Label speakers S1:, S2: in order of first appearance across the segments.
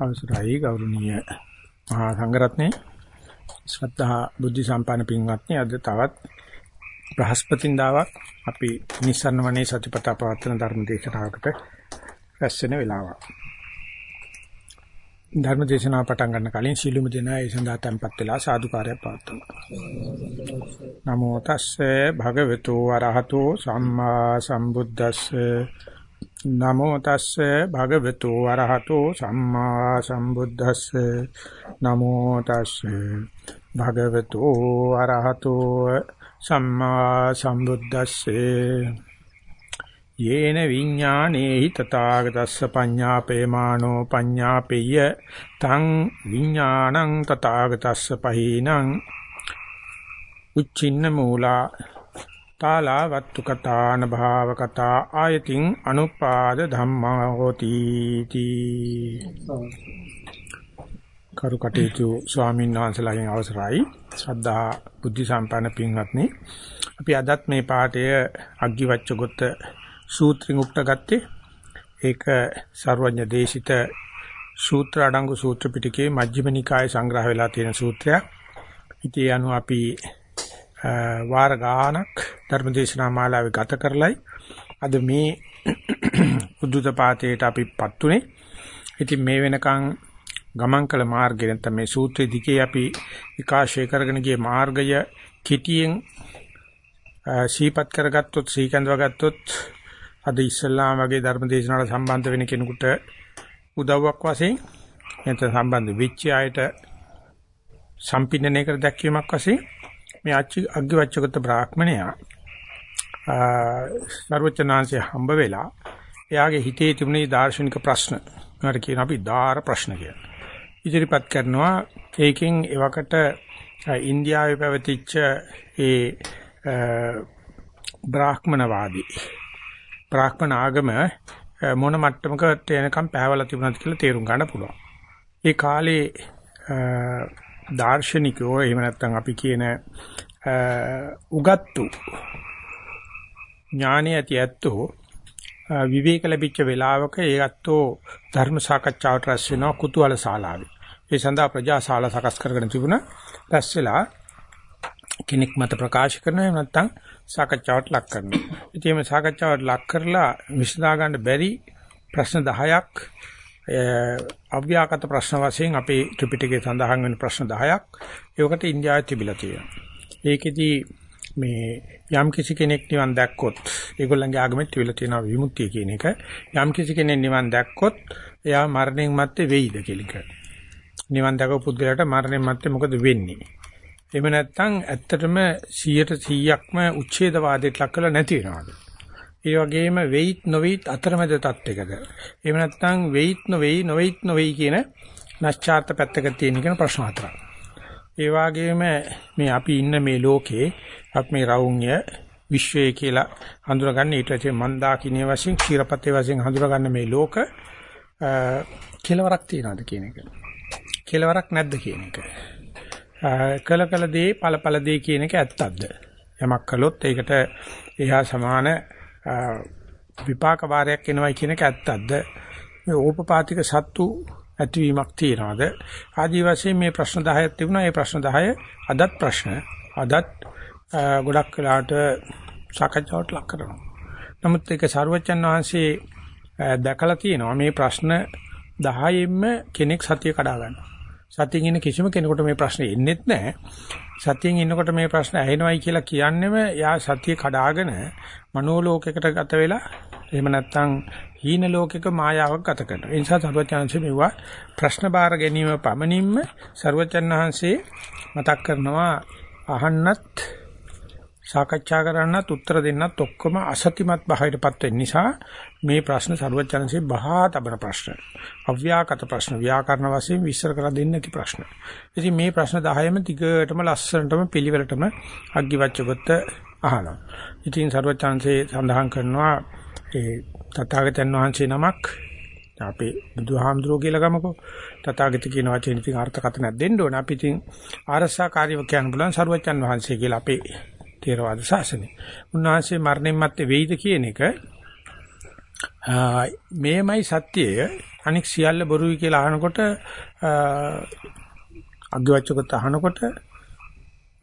S1: අවසරයි ගෞරවනීය මහා සංඝරත්නයේ ශ්‍රද්ධා බුද්ධ සම්පන්න පින්වත්නි අද තවත් බ්‍රහස්පතින්දාවක් අපි නිස්සරණ වනේ සතිපතා පවත්වන ධර්ම දේශනාවකට රැස් වෙන වෙලාවක්. ධර්ම දේශනාව පටන් ගන්න කලින් සීලුම දෙනා ඒ සඳහා tempත් වෙලා සාදුකාරයක් පවත්වමු. නමෝ තස්සේ භගවතු වරහතෝ සම්මා සම්බුද්දස්සේ නමෝ තස්සේ භගවතු වරහතෝ සම්මා සම්බුද්දස්සේ. නමෝ තස්සේ භගවතු වරහතෝ සම්මා සම්බුද්දස්සේ. යේන විඥානේහි තථාගතස්ස පඤ්ඤාපේමානෝ පඤ්ඤාපෙය්‍ය තං විඥානං තථාගතස්ස පහීනං. උච්චින්න මූලා තාලා වත්තු කතාන භාව කතා ආයතින් අනුපාද ධම්මා හෝති තී. කරු කටයුතු ස්වාමීන් වහන්සේලාගෙන් අවසරයි. ශ්‍රද්ධා බුද්ධ සම්පන්න පින්වත්නි අපි අදත් මේ පාඩය අග්ගිවච්ඡගොත්ත සූත්‍රෙන් උක්ත ගත්තේ. ඒක සර්වඥ දේශිත සූත්‍ර අඩංගු සූත්‍ර පිටකේ මජ්ක්‍ධිම නිකායේ සංග්‍රහ වෙලා තියෙන සූත්‍රයක්. ඉතින් අනු අපි වාර ගානක් ධර්මදේශනා මාලාවේ ගත කරලයි අද මේ උද්දුත පාතේට අපිපත් උනේ. ඉතින් මේ වෙනකන් ගමන් කළ මාර්ගය නැත්නම් මේ සූත්‍රයේ දිගේ අපි විකාශය කරගෙන ගිය මාර්ගය කෙටියෙන් සීපත් කරගත්තොත් සීකඳව ගත්තොත් අද ඉස්ලාම් වගේ ධර්මදේශනාවට සම්බන්ධ වෙන කෙනෙකුට උදව්වක් වශයෙන් නැත්නම් සම්බන්ධ වෙච්ච අයට සම්පින්නණය කර දැක්වීමක් වශයෙන් මේ අග්ගිවච්ඡගත බ්‍රාහ්මණයා සර්වචනාංශය හම්බ වෙලා එයාගේ හිතේ තිබුණේ දාර්ශනික ප්‍රශ්න. ඒකට කියන අපි දාර ප්‍රශ්න කියලා. ඉදිරිපත් කරනවා ඒකෙන් එවකට ඉන්දියාවේ පැවතිච්ච ඒ බ්‍රාහ්මණවාදී බ්‍රාහ්මණ ආගම මොන මට්ටමකට එනකම් පෑවලා තිබුණාද කියලා තේරුම් ගන්න පුළුවන්. ඒ කාලේ දාර්ශනිකයෝ එහෙම නැත්නම් අපි කියන උගත්තු ඥානෙ ඇති ඇත්තෝ විවේක ලැබිච්ච වෙලාවක ඒ ඇත්තෝ ධර්ම සාකච්ඡාවට රැස් වෙනවා කුතුහල ශාලාවේ. ඒ සඳහා ප්‍රජා ශාලා සකස් කරගෙන තිබුණා. රැස් වෙලා කෙනෙක් මත ප්‍රකාශ කරනවා නැත්නම් සාකච්ඡාවට ලක් කරනවා. ඉතින් මේ සාකච්ඡාවට ලක් කරලා විසඳා ගන්න බැරි ප්‍රශ්න 10ක් අව්‍යාකට ප්‍රශ්න වශයෙන් අපේ ත්‍රිපිටකයේ සඳහන් වෙන ප්‍රශ්න 10ක් ඒකට ඉන්දියාවේ තිබිලා තියෙනවා. ඒකෙදි මේ යම් කිසි කෙනෙක් නිවන් දැක්කොත් ඒගොල්ලන්ගේ ආගමෙත් තිබිලා තියෙනවා විමුක්තිය කියන එක. යම් කිසි කෙනෙක් නිවන් දැක්කොත් එයා මරණයෙන් මත්තේ වෙයිද කියලා එක. නිවන් දැකපු පුද්ගලයාට මරණයෙන් මත්තේ මොකද වෙන්නේ? එහෙම නැත්නම් ඇත්තටම 100%ක්ම උච්ඡේදවාදයට ලක් කරලා නැති වෙනවද? ඒ වගේම වෙයිත් නොවෙයිත් අතරමැද තත්යකද? එහෙම නැත්නම් වෙයිත් නොවෙයි නොවෙයිත් නොවෙයි කියන නැස්චාර්ත පැත්තක තියෙන කියන ප්‍රශ්න හතරක්. ඒ වගේම මේ අපි ඉන්න මේ ලෝකේ අපි මේ රවුම්ය විශ්වය කියලා හඳුනගන්න ඊට පස්සේ මන්දාකිනිය වශයෙන් ක්ෂීරපතේ වශයෙන් හඳුනගන්න මේ ලෝක කෙලවරක් තියනවාද කියන එක. කෙලවරක් නැද්ද කියන එක. කල කල දේ ඵල ඵල දේ කියන එක ඇත්තක්ද? යමක් කළොත් ඒකට එහා සමාන විපාක වාරයක් එනවයි කියන එක ඇත්තක්ද? මේ ඕපපාතික සත්තු ඇතිවීමක් තියනවාද? ආදි වශයෙන් මේ ප්‍රශ්න 10ක් තිබුණා. මේ ප්‍රශ්න 10 අදත් ප්‍රශ්න අදත් ගොඩක් වෙලාට සාකච්ඡාවට ලක් කරනවා. නමුත් ඒක සරුවච්චන් වහන්සේ දැකලා තියෙනවා මේ ප්‍රශ්න 10ෙම කෙනෙක් සතිය කඩා ගන්නවා. සතියෙන් ඉන්න කිසිම කෙනෙකුට මේ ප්‍රශ්නේ එන්නේත් නැහැ. සතියෙන් ඉන්නකොට මේ ප්‍රශ්න ඇහෙනවයි කියලා කියන්නේම යා සතිය කඩාගෙන මනෝලෝකයකට ගත වෙලා එහෙම නැත්නම් හීන ලෝකයක මායාවක් ගත කරනවා. ඒ නිසා සර්වඥාන්සේ මෙවුවා ප්‍රශ්න බාර ගැනීම පමණින්ම සර්වඥාන්සේ මතක් කරනවා අහන්නත් සාකච්ඡා කරන්නත් උත්තර දෙන්නත් ඔක්කොම අසතිමත් භාවයටපත් වෙන නිසා මේ ප්‍රශ්න සරුවචනසේ බහා තබන ප්‍රශ්න. අව්‍යාකට ප්‍රශ්න ව්‍යාකරණ වශයෙන් විස්තර කරලා දෙන්න නැති ප්‍රශ්න. ඉතින් මේ ප්‍රශ්න 10ම දිගටම ලස්සනටම පිළිවෙලටම අග්ගිවච්ඡගත අහනවා. ඉතින් සරුවචනසේ සඳහන් කරනවා ඒ තථාගතයන් වහන්සේ නමක් අපේ බුදුහාමුදුරුවෝ කියලා ගමකෝ තථාගත කියන වචනේ ඉතින් අර්ථකථනක් දෙන්න ඕන. අපි ඉතින් ආරසා කාර්යව කියන්න බුලන් සරුවචන් වහන්සේ කියලා අපේ තේරවාද ශාසනය. උන්වහන්සේ මරණයන් මැත්තේ වෙයිද කියන එක මේමයි සත්‍යය අනික් සියල්ල බොරුයි කියලා අහනකොට අග්ගවච්චකොත් අහනකොට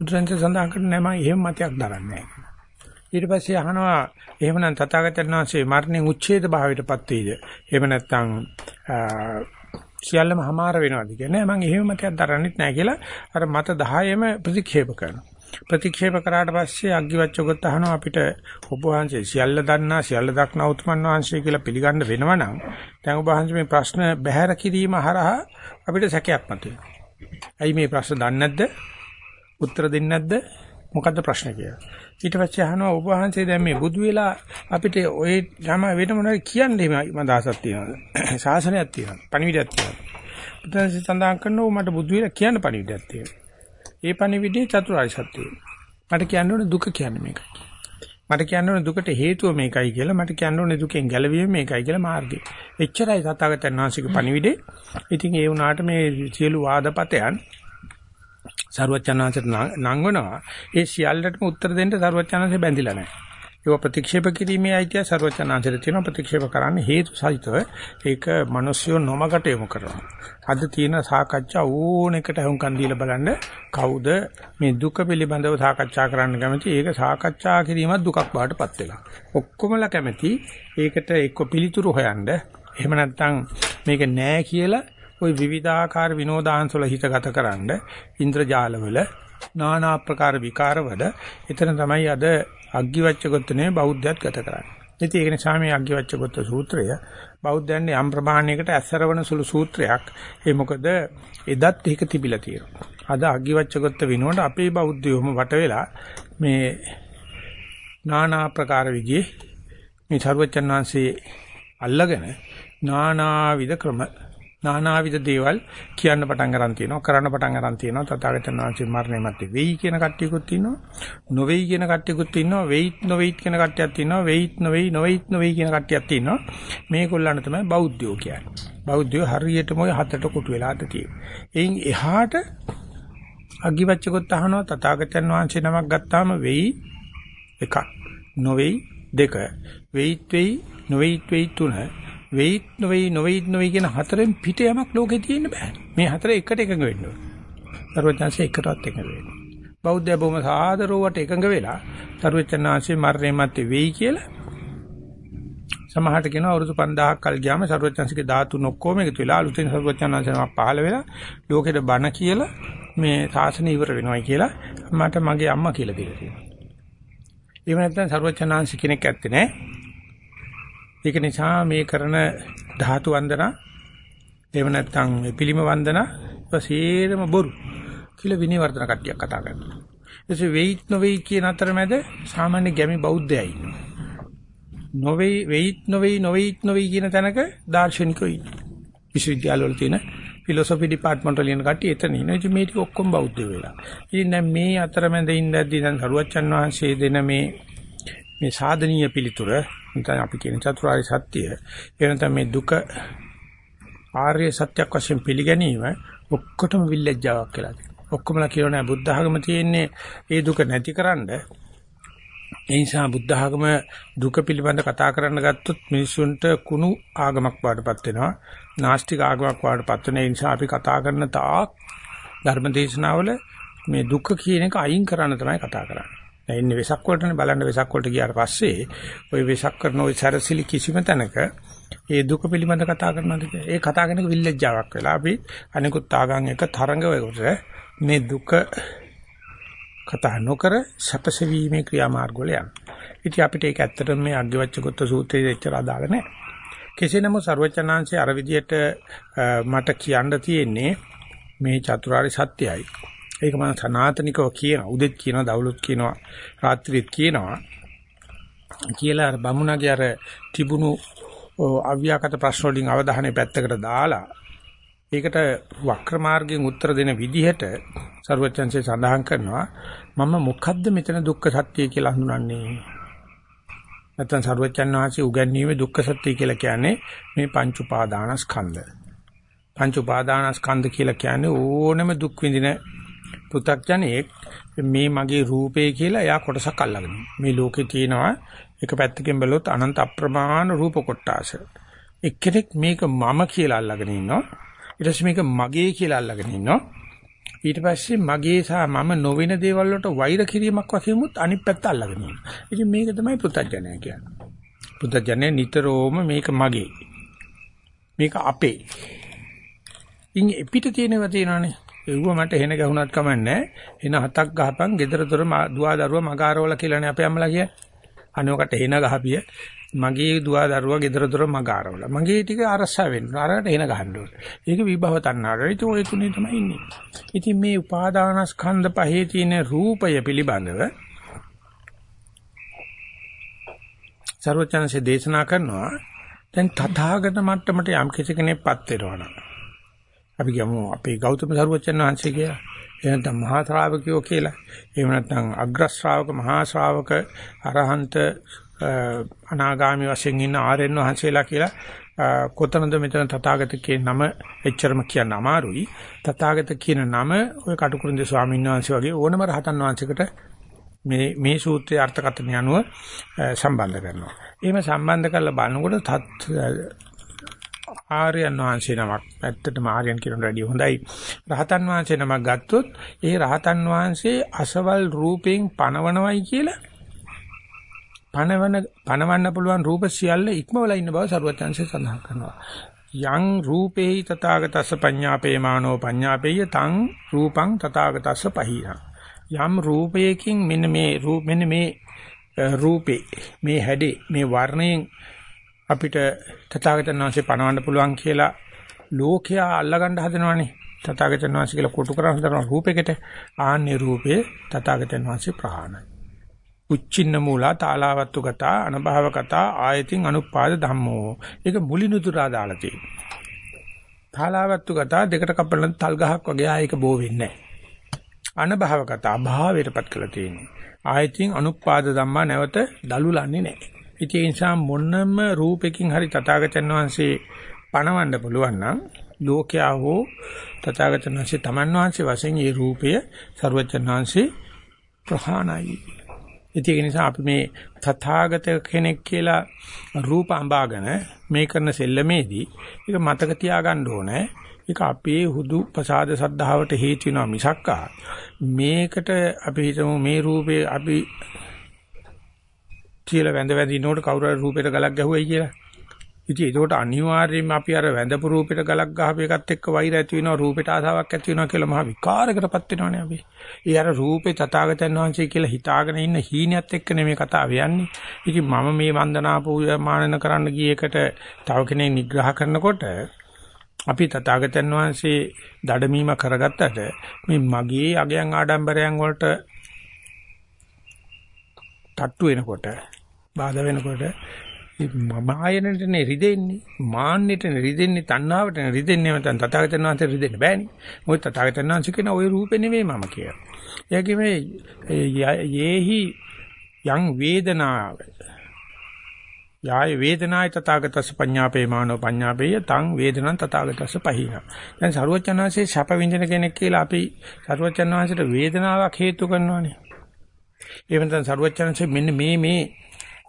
S1: බුදුරජාණන් සඳහන් කරන්නේ නැහැ මම එහෙම මතයක් දරන්නේ නැහැ. ඊට පස්සේ අහනවා එහෙමනම් තථාගතයන් වහන්සේ මරණයෙන් උච්ඡේද භාවයටපත් වෙයිද? එහෙම නැත්නම් සියල්ලම හමාර වෙනවද කියන්නේ මම එහෙම මතයක් දරන්නෙත් නැහැ කියලා අර මත 10ෙම ප්‍රතික්ෂේප කරනවා. ප්‍රතික්ෂේප කරාට පස්සේ අග්ගිවච්ඡගත අහනවා අපිට ඔබ වහන්සේ සියල්ල දන්නා සියල්ල දක්නා උතුමන් වහන්සේ කියලා පිළිගන්න වෙනවනම් දැන් ඔබ වහන්සේ මේ ප්‍රශ්න බැහැර කිරීම හරහා අපිට සැකයක් මතුවෙනවා. ඇයි මේ ප්‍රශ්න දන්නේ නැද්ද? උත්තර දෙන්නේ නැද්ද? මොකද්ද ප්‍රශ්නේ කියලා. ඊට පස්සේ අහනවා ඔබ වහන්සේ දැන් මේ බුදු වෙලා අපිට ඔය ළම වෙන මොනවද කියන්නේ මම අදහසක් තියෙනවා. ශාසනයක් තියෙනවා. පණිවිඩයක් තියෙනවා. බුදුන්සේ සඳහන් කරනවා මට බුදු වෙලා කියන්න පණිවිඩයක් තියෙනවා. ඒ පණිවිඩේ චතුරාර්ය සත්‍යය. මට කියන්න ඕනේ දුක කියන්නේ මේකයි. මට කියන්න ඕනේ දුකට හේතුව මේකයි කියලා මට කියන්න ඕනේ දුකෙන් ගැලවීම මේකයි කියලා මාර්ගය. එච්චරයි සතාගතයන් වහන්සේගේ පණිවිඩේ. ඉතින් ඒ වුණාට මේ සියලු වාදපතයන් සරුවචනාංශයට නංවනවා. ඒ සියල්ලටම උත්තර දෙන්න සරුවචනාංශය බැඳිලා නැහැ. ඒවා ප්‍රතික්ෂේප කිරීමේ අයිතිය ਸਰවචනාන්තර තියෙන ප්‍රතික්ෂේප කරන්න හේතු සහිතව ඒක මිනිස්සු නොමකට යොමු කරනවා. අද තියෙන සාකච්ඡා ඕන එකට හුම්කන් දීලා බලන්න කවුද මේ දුක පිළිබඳව සාකච්ඡා කරන්න කැමති? ඒක සාකච්ඡා කිරීමත් දුකක් බාටපත් වෙනවා. ඔක්කොමලා කැමති ඒකට එක්ක පිළිතුරු හොයන්න. එහෙම නැත්නම් මේක නෑ කියලා ওই විවිධාකාර විනෝදාංශවල හිතගතකරන ඉන්ද්‍රජාලවල නානා ප්‍රකාර විකාරවල එතන තමයි අද අග්ගිවච්ඡගොත්තනේ බෞද්ධයත් ගත කරන්නේ. ඉතින් ඒක නිසා මේ අග්ගිවච්ඡගොත්ත සූත්‍රය බෞද්ධයන් යම් ප්‍රමාණයකට ඇස්සරවන සුළු සූත්‍රයක්. ඒ මොකද එදත් ඒක තිබිලා තියෙනවා. අද අග්ගිවච්ඡගොත්ත විනෝඩ අපේ බෞද්ධයෝම වට වෙලා මේ নানা ආකාර විදිහේ මේ සර්වචන් වහන්සේ අල්ලගෙන නානාවිද ක්‍රම නානාවිද දේවල් කියන්න පටන් ගන්න තියෙනවා කරන්න පටන් ගන්න තියෙනවා. තථාගතයන් වහන්සේ මරණය මැත්තේ වෙයි කියන කට්ටියකුත් ඉන්නවා නොවේයි කියන කට්ටියකුත් ඉන්නවා වෙයිත් නොවේයිත් කියන කට්ටියක් ඉන්නවා වෙයිත් නොවේයි නොවේයිත් නොවේයි කියන කට්ටියක් ඉන්නවා. මේගොල්ලන් තමයි බෞද්ධයෝ කියන්නේ. බෞද්ධයෝ හරියටම ඔය හතට කොටු වෙලාද තියෙන්නේ. එයින් එහාට අගිවච්චකොත් අහනවා තථාගතයන් වහන්සේ නමක් ගත්තාම වෙයි එකක් නොවේයි දෙක වෙයිත් වෙයි නොවේයිත් වෙයි තුන. වෙයිත් නොවේයි නොවේයිත් නොවේයි කියන හතරෙන් පිට යමක් ලෝකේ තියෙන්න බෑ. මේ හතර එකට එකඟ වෙන්න ඕන. සර්වඥාන්සේ එකටවත් එකඟ වෙන්න. බෞද්ධය බොහොම සාදරවට එකඟ වෙලා සර්වඥාන්සේ මරණය මත වෙයි කියලා සමහරට කියනවා අවුරුදු 5000ක් කල් ගියාම සර්වඥාන්සේගේ ධාතු ඔක්කොම එකතු වෙලා අලුතෙන් සර්වඥාන්සේනමක් පහළ වෙලා ලෝකෙට බණ කියලා මේ ශාසනය ඉවර වෙනවයි කියලා මට මගේ අම්මා කියලා දීලා තියෙනවා. එහෙම නැත්නම් සර්වඥාන්සේ කෙනෙක් ඇත්තේ නැහැ. ඒක නිසා මේ කරන ධාතු වන්දනා එහෙම නැත්නම් පිළිම වන්දනා වශයෙන්ම බොරු කියලා විනය වර්ධන කට්ටියක් කතා කරනවා. එසේ වෙයිත් නොවේයි කියන අතරමැද සාමාන්‍ය ගැමි බෞද්ධයයි ඉන්නවා. නොවේයි වෙයිත් නොවේයි නොවේයිත් නොවේයි කියන තැනක දාර්ශනිකයෝ ඉන්නවා. විශ්වවිද්‍යාලවල තියෙන ෆිලොසොෆි ඩිපාර්ට්මන්ට් වල ඉන්න කට්ටිය එතන ඉන්නවා. ඉතින් මේ ටික ඔක්කොම බෞද්ධ වෙලා. ඉතින් දැන් මේ අතරමැද ඉඳද්දී දැන් සරුවච්චන් වහන්සේ දෙන මේ මේ සාධනීය පිළිතුර නැත්නම් අපි කියන චතුරාර්ය සත්‍ය එනතම මේ දුක ආර්ය සත්‍යක් වශයෙන් පිළිගැනීම ඔක්කොටම විල්ලැජ්ජාවක් කියලා තියෙනවා. ඔක්කොමලා කියනවා නෑ බුද්ධ ආගම තියෙන්නේ ඒ දුක නැතිකරන්න. ඒ නිසා බුද්ධ ආගම දුක පිළිබඳ කතා කරන්න ගත්තොත් මිනිස්සුන්ට කුණු ආගමක් වඩපත් වෙනවා. නාස්තික ආගමක් වඩපත් වෙන නිසා අපි කතා කරන තාක් ධර්මදේශනාවල මේ දුක කියන එක අයින් කරන්න තමයි කතා කරන්නේ. ඉන්නේ වෙසක් වලටනේ බලන්න වෙසක් වලට ගියාට පස්සේ ওই වෙසක් කරන ওই සැරසිලි කිසිම තැනක ඒ දුක පිළිබඳ කතා කරනවාද ඒ කතා කරනක විල්ලජ්ජාවක් වෙලා අපි අනිකුත් ආගම් එක තරඟවලට මේ දුක කතා නොකර සැපසෙවීමේ ක්‍රියාමාර්ග වල යන. ඉතින් අපිට ඒක ඇත්තටම මේ අග්ගවච්ඡගොත්ත සූත්‍රයේ දෙච්චර අදාළ නැහැ. කෙසේ නමුත් ਸਰවචනාංශයේ අර විදියට මට කියන්න තියෙන්නේ මේ චතුරාර්ය සත්‍යයයි ඒක මම සනාතනිකව කියන උදෙත් කියනවා දවලුත් කියනවා රාත්‍රිත් කියනවා. කියලා අර බමුණගේ අර තිබුණු අව්‍යාකට ප්‍රශ්න වලින් අවධානය පැත්තකට දාලා ඒකට වක්‍ර මාර්ගයෙන් උත්තර දෙන විදිහට ਸਰවචන්සේ සඳහන් කරනවා මම මොකද්ද මෙතන දුක්ඛ සත්‍ය කියලා හඳුනන්නේ? නැත්නම් ਸਰවචන් වහන්සේ උගන්වීමේ දුක්ඛ සත්‍ය කියලා කියන්නේ මේ පංච උපාදානස්කන්ධ. පංච උපාදානස්කන්ධ කියලා කියන්නේ ඕනම දුක් විඳින පෘථග්ජනෙක් මේ මගේ රූපේ කියලා එයා කොටසක් අල්ලගෙන මේ ලෝකේ තියෙනවා එක පැත්තකින් බැලුවොත් අනන්ත අප්‍රමාණ රූප කොටාස එක්කෙනෙක් මේක මම කියලා අල්ලගෙන ඉන්නවා. ඊට පස්සේ මේක මගේ කියලා අල්ලගෙන ඉන්නවා. ඊට පස්සේ මගේ සහ මම නොවන දේවල් වලට වෛර කිරීමක් වශයෙන් උත් අනිත් පැත්ත අල්ලගෙන ඉන්නවා. ඉතින් මේක තමයි පුත්තජනය කියන්නේ. පුත්තජනය නිතරම මේක මගේ. මේක අපේ. ඉන් පිට තියෙනවා තියෙනවානේ. එව්ව මට එහෙන ගහුණත් කමන්නේ. එන හතක් ගහපන් gedara dora දුවා දරුවා මගාරවල කියලානේ අපේ අම්මලා කියන්නේ. අනෝකට එහෙන ගහපිය මගේ දුවා දරුවා gedara dora මගාරවල. මගේ ටික අරසා වෙන්න. අරකට එහෙන ගහන්න ඕනේ. ඒක විභව තණ්හාවට. ඒක ඔය තුනේ තමයි ඉන්නේ. ඉතින් මේ උපාදානස්කන්ධ පහේ තියෙන රූපය පිළිබඳව සර්වචනසේ දේශනා කරනවා දැන් තථාගත මට්ටමට යම් කෙනෙක්පත් වෙනවා නම් අපි කියමු අපේ ගෞතම සරුවචන් වහන්සේ කියලා. එහෙම නැත්නම් මහා ශ්‍රාවකයෝ කියලා. එහෙම නැත්නම් අග්‍ර ශ්‍රාවක මහා ශ්‍රාවක අරහන්ත අනාගාමී වශයෙන් ඉන්න ආර්යයන් වහන්සේලා කියලා කොතනද මෙතන තථාගත කියන නම එච්චරම කියන්න අමාරුයි. තථාගත කියන නම ඔය කටුකුරුන්ද ස්වාමීන් වහන්සේ වගේ ඕනම රහතන් වහන්සේකට මේ මේ සූත්‍රයේ අර්ථකථනය අනුව සම්බන්ධ කරනවා. එහෙම සම්බන්ධ කරලා බලනකොට ආර්යයන් වහන්සේ නමක්. ඇත්තටම ආර්යයන් කියන වැඩිය හොඳයි. රහතන් වහන්සේ නමක් ගත්තොත් ඒ රහතන් වහන්සේ අසවල් රූපයෙන් පණවනවයි කියලා පණවන පණවන්න පුළුවන් රූප සියල්ල ඉක්මවලා ඉන්න බව සරුවත්‍යංශය සඳහන් කරනවා. යං රූපේහි තථාගතස්ස පඤ්ඤාපේමානෝ පඤ්ඤාපේය තං රූපං තථාගතස්ස පහිනා. යම් රූපයකින් මෙන්න මේ රූප මෙන්න මේ රූපේ මේ හැඩේ මේ වර්ණයෙන් අපිට තථාගතයන් වහන්සේ පණවන්න පුළුවන් කියලා ලෝකයා අල්ලගන්න හදනවනේ. තථාගතයන් වහන්සේ කියලා කොටු කරන් හදන රූපයකට ආන්නේ රූපේ තථාගතයන් වහන්සේ ප්‍රහාණයි. උච්චින්න මූලා තාලාවත්තු ගතා අනභව කතා ආයතින් අනුපාද ධම්මෝ. ඒක මුලිනුතුරා දාලා තියෙනවා. තාලාවත්තු ගතා දෙකට කපන තල් ගහක් වගේ ආයක බෝ වෙන්නේ නැහැ. අනභව කතා අභාවයටපත් කළා තියෙන්නේ. ආයතින් අනුපාද ධම්මා නැවත දලුලන්නේ නැහැ. ඉතින් ඒ නිසා මොනම රූපකින් හරි තථාගතයන් වහන්සේ පණවන්න පුළුවන් නම් ලෝකයා හෝ තථාගතයන් වහන්සේ තමන් වහන්සේ වශයෙන් මේ රූපය ਸਰවචන් වහන්සේ ප්‍රහාණයි. ඉතින් ඒ නිසා අපි මේ තථාගත කෙනෙක් කියලා රූප අඹාගෙන මේ කරන සෙල්ලමේදී ඒක මතක තියාගන්න ඕනේ. ඒක අපේ හුදු ප්‍රසාද සද්ධාවට හේතු වෙනවා මිසක්කා මේකට අපි හිතමු මේ රූපේ අපි කියලා වැඳ වැඳ ඉනකොට කවුරු හරි රූපෙට ගලක් ගැහුවයි කියලා. ඉතින් ඒකට අනිවාර්යයෙන්ම අපි අර වැඳපු රූපෙට ගලක් ගහපු එකත් එක්ක වෛර ඇති වෙනවා රූපෙට ආසාවක් ඇති වෙනවා කියලා මහා විකාරයකටපත් වෙනවනේ අපි. ඒ අර රූපේ තථාගතයන් වහන්සේ කියලා හිතාගෙන ඉන්න හීනියත් එක්ක නෙමෙයි කතාව යන්නේ. ඉතින් මම මේ වන්දනා පූජා මානන කරන්න ගිය එකට තව කෙනෙක් නිග්‍රහ කරනකොට අපි තථාගතයන් වහන්සේ දඩමීම කරගත්තට මේ මගේ අගයන් ආඩම්බරයන් වලට තට්ටු වෙනකොට බාධා වෙනකොට මායනෙටනේ රිදෙන්නේ මාන්නෙටනේ රිදෙන්නේ තණ්හාවටනේ රිදෙන්නේ නැත්නම් තථාගතයන් වහන්සේ රිදෙන්න බෑනේ මොකද තථාගතයන් වහන්සේ කියන ওই රූපේ නෙවෙයි මම කියලා. ඒකෙම යේහි යං වේදනාව යාය වේදනාය තථාගතස්ස පඤ්ඤාපේ මානෝ පඤ්ඤාපේය තං වේදනං තථාගතස්ස පහින. දැන් සරුවචනාංශේ ශප විඳින කෙනෙක් කියලා අපි සරුවචනාංශයට වේදනාවක් හේතු කරනවානේ. ඒ වෙනතන සරුවචනාංශේ මෙන්න මේ මේ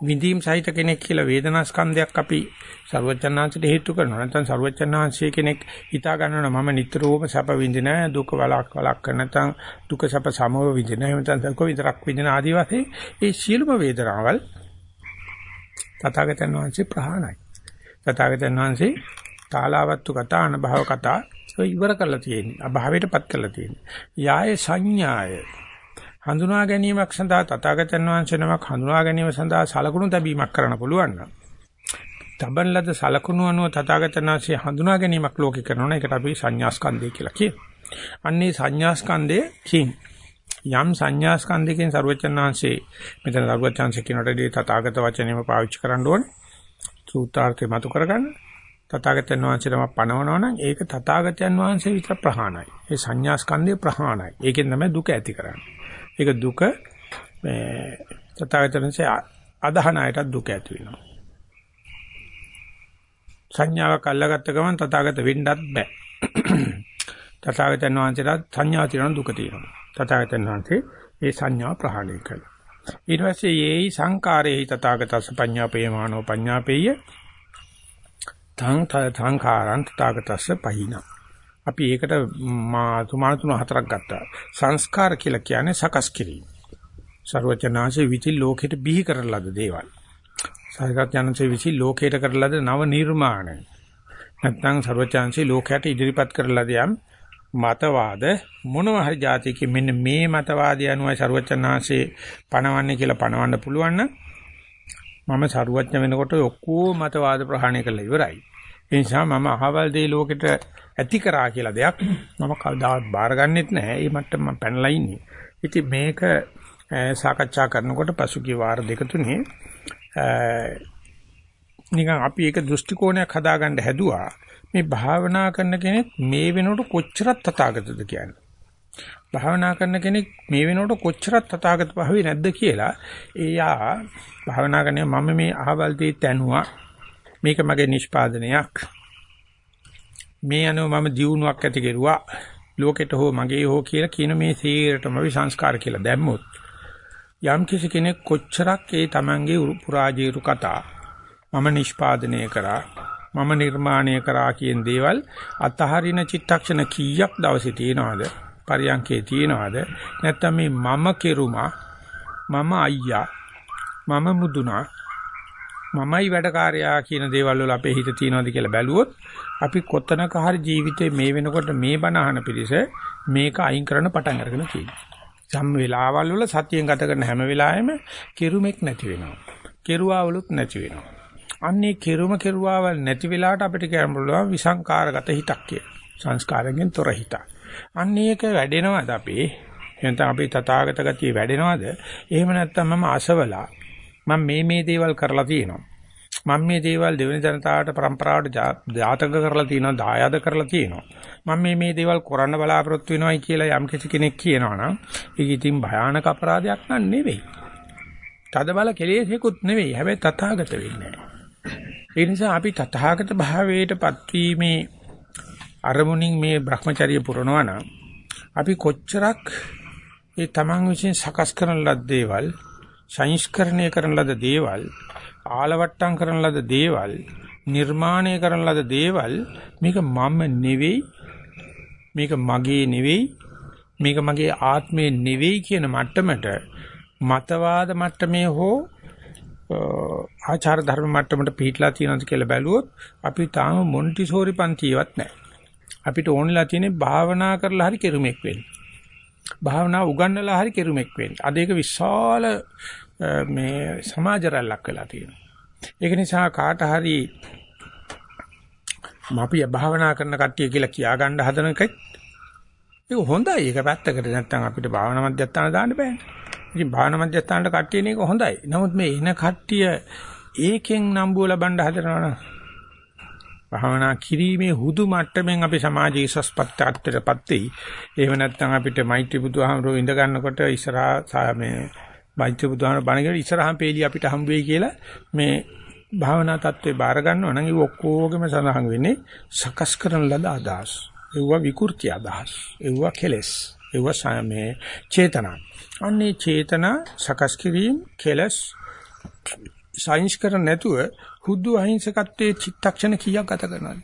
S1: විඳීම් සහිත කෙනෙක් කියලා වේදනා ස්කන්ධයක් අපි සරුවචනාංශයට හේතු කරනවා. නැත්නම් සරුවචනාංශයේ කෙනෙක් හිතා ගන්නවා මම නිතරම සැප විඳින දුක වලක් වලක් කරන නැත්නම් දුක සැප සමව විඳින. එහෙම නැත්නම් දුක විතරක් විඳින ආදි වශයෙන් ඒ සියලුම වේදනාවල් තථාගතයන් වහන්සේ ප්‍රහාණයි. තථාගතයන් වහන්සේ කාලාවත්තු කතා අනභව කතා ඉවර කරලා තියෙන්නේ. අභාවයටපත් කරලා තියෙන්නේ. යාය සංඥාය හඳුනා ගැනීමක් සඳහා තථාගතයන් වහන්සේ නමක් හඳුනා ගැනීම සඳහා සලකුණු තැබීමක් කරන්න පුළුවන් නම් තබන ලද සලකුණු අනුව තථාගතයන් වහන්සේ හඳුනා ගැනීමක් ලෝකේ කරනවා ඒකට අපි සංඥාස්කන්ධය කියලා කියනවා. අන්නේ සංඥාස්කන්ධයේ කිං යම් සංඥාස්කන්ධයකින් සරුවචන් වහන්සේ මෙතන සරුවචන්සේ කියනටදී තථාගත වචනයම පාවිච්චි කරන්න ඕනේ. සූත්‍රාර්ථය මතු කරගන්න. තථාගතයන් වහන්සේටම පණවනවා නම් ඒක තථාගතයන් වහන්සේ විතර ප්‍රහාණයි. ඒ සංඥාස්කන්ධය ප්‍රහාණයි. ඒකෙන් තමයි දුක ඇති කරන්නේ. ඒක දුක මේ තථාගතයන්සේ අදහන අයටත් දුක ඇති වෙනවා. සංඥාවක් අල්ලගත්ත ගමන් තථාගත වෙන්නත් බෑ. තථාගතයන් වහන්සේට සංඥා තියෙන දුක තියෙනවා. තථාගතයන් වහන්සේ ඒ සංඥා ප්‍රහාණය කළා. ඊට පස්සේ යේයි සංකාරේහි තථාගතස්ස පඤ්ඤාපේයමානෝ පඤ්ඤාපේය තං සංඛාරං තථාගතස්ස පහිනා. අපි ඒකට තුමාන තුන හතරක් ගත්තා. සංස්කාර කියලා කියන්නේ සකස් කිරීම. ਸਰවචනාංශේ විචි ලෝකෙට බිහි කරලා ලද දේවල්. සර්වඥාන්සේ විචි ලෝකයට කරලා ලද නව නිර්මාණ. නැත්නම් ਸਰවචනාංශේ ලෝකයට ඉදිරිපත් කරලා දියම් මතවාද මොනවා හරි જાතියකින් මෙන්න මේ මතවාදය අනුවයි ਸਰවචනාංශේ පණවන්නේ කියලා පණවන්න පුළුවන් නම් මම ਸਰුවඥ වෙනකොට ඔක්කොම මතවාද ප්‍රහාණය කරලා ඉවරයි. ඒ නිසා මම අහවල් දේ ලෝකෙට ඇති කරා කියලා දෙයක් මම කවදාවත් බාරගන්නෙත් නැහැ. ඒ මට්ටම මම පැනලා ඉන්නේ. ඉතින් මේක සාකච්ඡා කරනකොට පසුගිය වාර දෙක තුනේ නිකන් අපි ඒක දෘෂ්ටි කෝණයක් හදාගන්න හැදුවා. මේ භාවනා කරන කෙනෙක් මේ වෙනකොට කොච්චරක් තථාගතද කියන්නේ. භාවනා කරන කෙනෙක් මේ වෙනකොට කොච්චරක් තථාගත භාවේ නැද්ද කියලා එයා භාවනා කරන්නේ මම මේ අහවල් දේ තැනුවා. මේක මගේ නිෂ්පාදනයක්. මේ අනුව මම දියුණුවක් ඇති කෙරුවා. ලෝකෙට හෝ මගේ හෝ කියලා කියන මේ සීරටම විසංස්කාර කියලා දැම්මොත් යම් කිසි කෙනෙක් කොච්චරක් ඒ Tamange පුරාජීරු කතා මම නිෂ්පාදනය කරා මම නිර්මාණය කරා කියන දේවල් අතහරින චිත්තක්ෂණ කීයක් දවසේ තියනවද පරියන්කේ තියනවද නැත්නම් මේ මම කෙරුමා මම අයියා මම මුදුනා මමයි වැඩකාරයා කියන දේවල් වල අපේ හිත තියනවද කියලා බැලුවොත් අපි කොතනක හරි ජීවිතේ මේ වෙනකොට මේ බණ අහන පිළිස මේක අයින් කරන්න පටන් අරගෙන තියෙනවා සම් වෙලාවල් වල සතියෙන් ගත කරන හැම වෙලාවෙම කෙරුමක් නැති වෙනවා. කෙරුවාවලුත් නැති වෙනවා. අන්නේ කෙරුම කෙරුවාවල් නැති වෙලාවට අපිට කියන්න පුළුවන් විසංකාරගත හිතක් කියලා. සංස්කාරයෙන් තොර හිතක්. අන්නේ එක වැඩෙනවද අපේ? එහෙනම් අපේ තථාගත ගතිය වැඩෙනවද? එහෙම නැත්නම් මම අසවලා මම මේ මේ දේවල් කරලා තියෙනවා. මම මේ දේවල් දෙවෙනි ජනතාවට પરම්පරාවට ජාතක කරලා තියෙනවා දායාද කරලා තියෙනවා. මම මේ මේ දේවල් කරන්න බලාපොරොත්තු වෙනවයි කියලා යම් කිසි කෙනෙක් කියනවා නම් ඒක ඉතින් භයානක අපරාධයක් නන් නෙවෙයි. තද බල කෙලෙසෙකුත් නෙවෙයි. හැබැයි තථාගත වෙන්නේ ඒ නිසා අපි තථාගත භාවයටපත් වීමේ අරමුණින් මේ Brahmacharya පුරනවා නම් අපි කොච්චරක් ඒ තමන් විසින් සකස් කරන ලද දේවල් සංස්කරණය කරන ලද දේවල් ආලවට්ටම් කරන ලද දේවල් නිර්මාණය කරන ලද දේවල් මේක මම නෙවෙයි මේක මගේ නෙවෙයි මේක මගේ ආත්මේ නෙවෙයි කියන මට්ටමට මතවාද මට්ටමේ හෝ ආචාර ධර්ම මට්ටමට පිටලා තියෙනවද කියලා බැලුවොත් අපි තාම මොන්ටිසෝරි පන්තියවත් නැහැ. අපිට ඕනෙලා තියෙන්නේ භාවනා කරලා හරි කෙරුමක් වෙන්න. භාවනා උගන්වලා හරි කෙරුමක් වෙන්න. අද ඒක විශාල මේ සමාජ රැල්ලක් වෙලා තියෙනවා. ඒක නිසා කාට හරි අපි භාවනා කරන කට්ටිය කියලා කියා ගන්න හදන එකයි ඒක හොඳයි. ඒක පැත්තකට නැත්තම් අපිට භාවනා මධ්‍යස්ථාන දාන්න බෑනේ. ඉතින් භාවනා මධ්‍යස්ථානට කට්ටිය නේක හොඳයි. නමුත් මේ එන කට්ටිය ඒකෙන් නම්බුව ලබන්න හදනවනේ. භාවනා කිරීමේ හුදු මට්ටමින් අපි සමාජයේ සස්පත්තාත්තරපත් වෙයි. එහෙම නැත්නම් අපිට මෛත්‍රී බුදුහාමරෝ ඉඳ ගන්නකොට ඉස්සරහා මේ මෛත්‍රී බුදුහාමර බණගෙන ඉස්සරහම පේලි අපිට හම්බ වෙයි කියලා මේ භාවනා தત્ත්වේ බාර ගන්නවා නම් ඒ ඔක්කොගෙම සඳහන් වෙන්නේ සකස් කරන ලද අදහස්. ඒවා විකෘති අදහස්. ඒවා කෙලස්. ඒවා මේ චේතනා. අන්නේ චේතනා සකස් කිරීම කෙලස් සයින්ස් කර නැතුව හුදු අහිංසකත්වයේ චිත්තක්ෂණ කීයක් ගත කරනවද?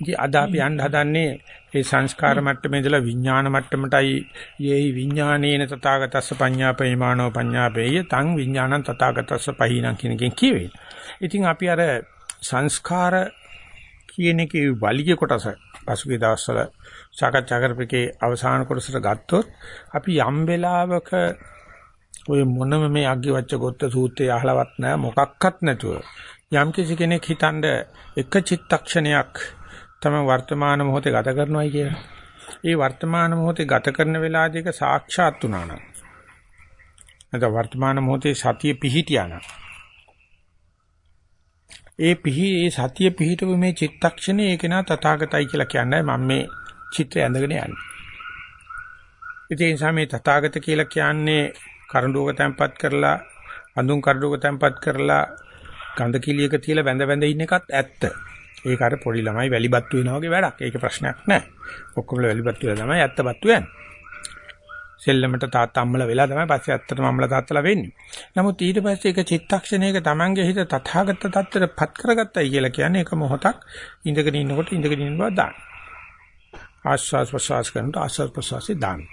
S1: ඉතින් අද අපි යන්න හදන්නේ ඒ සංස්කාර මට්ටමේ ඉඳලා විඥාන මට්ටමටයි යේහි විඥානේන තථාගතස්ස පඤ්ඤාපේමානෝ පඤ්ඤාපේය තං විඥානං තථාගතස්ස පහිනං කියන එකෙන් කියවේ. ඉතින් අපි අර සංස්කාර කියන එකේ වලිය කොටස පසුගිය දවස්වල සාකච්ඡා කරපේකේ අවසාන කොටසට ගත්තොත් අපි යම් වෙලාවක ඔය මොනම මේ අග්ගිවච්ඡ ගොත්ත සූත්‍රය අහලවත් නැහැ මොකක්වත් නැතුව යම් කිසි කෙනෙක් හිතනද එක චිත්තක්ෂණයක් තමයි වර්තමාන මොහොතේ ගත කරනවායි කියලා. ඒ වර්තමාන මොහොතේ ගත කරන වෙලාවදී ඒක සාක්ෂාත් වුණා නම් නැත්නම් වර්තමාන මොහොතේ සතිය පිහිටියා නම් ඒ පිහි ඒ සතිය පිහිටව මේ චිත්තක්ෂණේ ඒක නා තථාගතයි කියලා කියන්නේ මම මේ චිත්‍රය ඇඳගෙන යන්නේ. ඉතින් සමේ තථාගත කියලා කියන්නේ කරඬුවක තැම්පත් කරලා අඳුන් කරඬුවක තැම්පත් කරලා ගඳ කිලියක තියලා වැඳ වැඳ ඉන්න එකත් ඇත්ත. ඒක අර පොඩි ළමයි වැලිබත්තු වෙනා වගේ වැඩක්. ඒක ප්‍රශ්නයක් නෑ. ඔක්කොම වැලිබත්තු වෙලා තමයි ඇත්තපත්තු යන්නේ. සෙල්ලමට තාත්තා අම්මලා වෙලා තමයි පස්සේ ඇත්තටම අම්මලා තාත්තලා වෙන්නේ. නමුත් ඊට පස්සේ ඒක චිත්තක්ෂණයක Tamange හිත තථාගත තත්ත්වයටපත් කරගත්තයි කියලා කියන්නේ ඒක මොහොතක් ඉඳගෙන ඉන්නකොට ඉඳගෙන ඉන්න බව දාන්න. ආස්වාස් ප්‍රසවාස කරනට ආස්වාස් ප්‍රසවාසي දාන්න.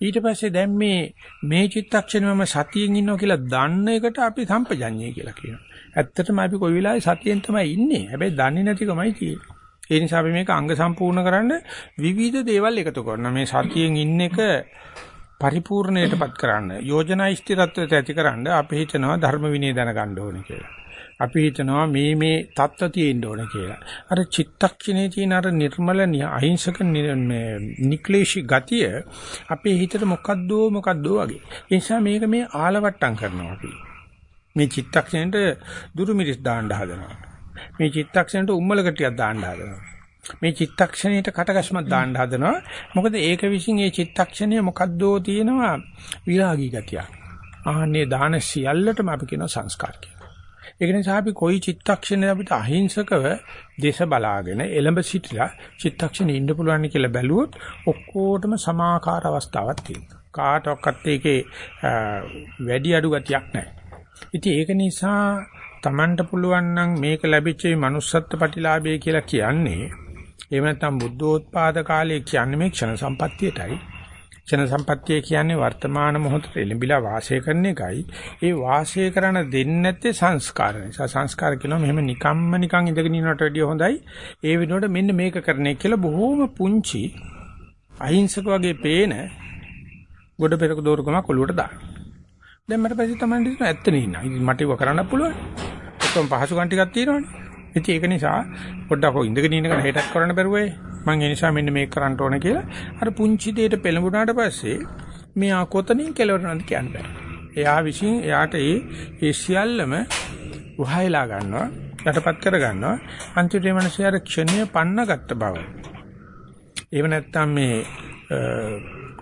S1: ඊට පස්සේ දැන් මේ මේ චිත්තක්ෂණයම සතියෙන් ඉන්නවා කියලා දන්න එකට අපි සම්පජඤ්ඤය කියලා කියනවා. ඇත්තටම අපි කොයි වෙලාවෙ සතියෙන් තමයි ඉන්නේ. හැබැයි දන්නේ නැතිකමයි තියෙන්නේ. ඒ නිසා අපි මේක අංග සම්පූර්ණ කරන්න විවිධ දේවල් එකතු කරනවා. මේ සතියෙන් ඉන්න එක පරිපූර්ණයටපත් කරන්න, යෝජනා ස්ථිරත්වයට ඇතිකරන්න අපි හිතනවා ධර්ම විනය දැනගන්න ඕනේ කියලා. අපි හිතනවා මේ මේ தত্ত্ব තියෙන්න ඕන කියලා. අර චිත්තක්ෂණේ තියෙන අර නිර්මල අහිංසක නික්ලේශී ගතිය අපේ හිතට මොකද්ද මොකද්ද වගේ. ඒ නිසා මේක මේ ආලවට්ටම් කරනවා අපි. මේ චිත්තක්ෂණයට දුරු මිරිස් දාන්න හදනවා. මේ චිත්තක්ෂණයට උම්මල කටියක් දාන්න හදනවා. මේ චිත්තක්ෂණයට කටගස්මක් දාන්න හදනවා. මොකද ඒක විසින් ඒ චිත්තක්ෂණය මොකද්දෝ තියෙනවා විරාගී ගතියක්. ආහනේ දාන සියල්ලටම අපි කියනවා සංස්කාර කියලා. ඒක නිසා අපි කොයි චිත්තක්ෂණේ අපිට අහිංසකව දේශ බලාගෙන එළඹ සිටලා චිත්තක්ෂණේ ඉන්න පුළුවන් කියලා බැලුවොත් ඔක්කොටම සමාකාර අවස්ථාවක් තියෙනවා. කාටවත් ඒකේ වැඩි අඩු ගතියක් නැහැ. ඉතින් ඒක නිසා Tamanට පුළුවන් නම් මේක ලැබිච්ච මේ manussත්ත්ව ප්‍රතිලාභය කියලා කියන්නේ එහෙම නැත්නම් බුද්ධෝත්පාද කාලයේ කියන්නේ මේ ක්ෂණ සම්පත්තියටයි ක්ෂණ සම්පත්තිය කියන්නේ වර්තමාන මොහොතේ එළඹිලා වාසය කරන එකයි. ඒ වාසය කරන දෙන්නේ නැත්තේ සංස්කාර නිසා. සංස්කාර කියනවා මෙහෙම නිකම්ම නිකන් ඉඳගෙන ඉන්නවට වැඩිය හොඳයි. ඒ වෙනුවට මෙන්න මේක කරන්නේ කියලා බොහෝම පුංචි අහිංසක වගේ පේන ගොඩ පෙරක දෝරුකමක් ඔලුවට දාන්න. දැන් මට පස්සේ තමයි දින ඇත්තනේ ඉන්න. ඉතින් මට ඒක කරන්න පුළුවන්. ඔක්කොම පහසුකම් ටිකක් තියෙනවනේ. ඉතින් ඒක නිසා පොඩ්ඩක් ඔය ඉඳගෙන ඉන්න කෙනා හෙටක් කරන්න බැරුවේ මම ඒ නිසා මෙන්න මේක කරන්න ඕන කියලා අර පුංචි දෙයට පෙළඹුණාට පස්සේ මෙයා කොතනින් කෙලවරනද කියන්න බෑ. එයා විසින් එයාට ඒ ඒ සියල්ලම වහයලා ගන්නවා යටපත් කර ගන්නවා අන්තිමට මනසේ අර ක්ෂණය පන්න ගත්ත බව. එහෙම නැත්නම් මේ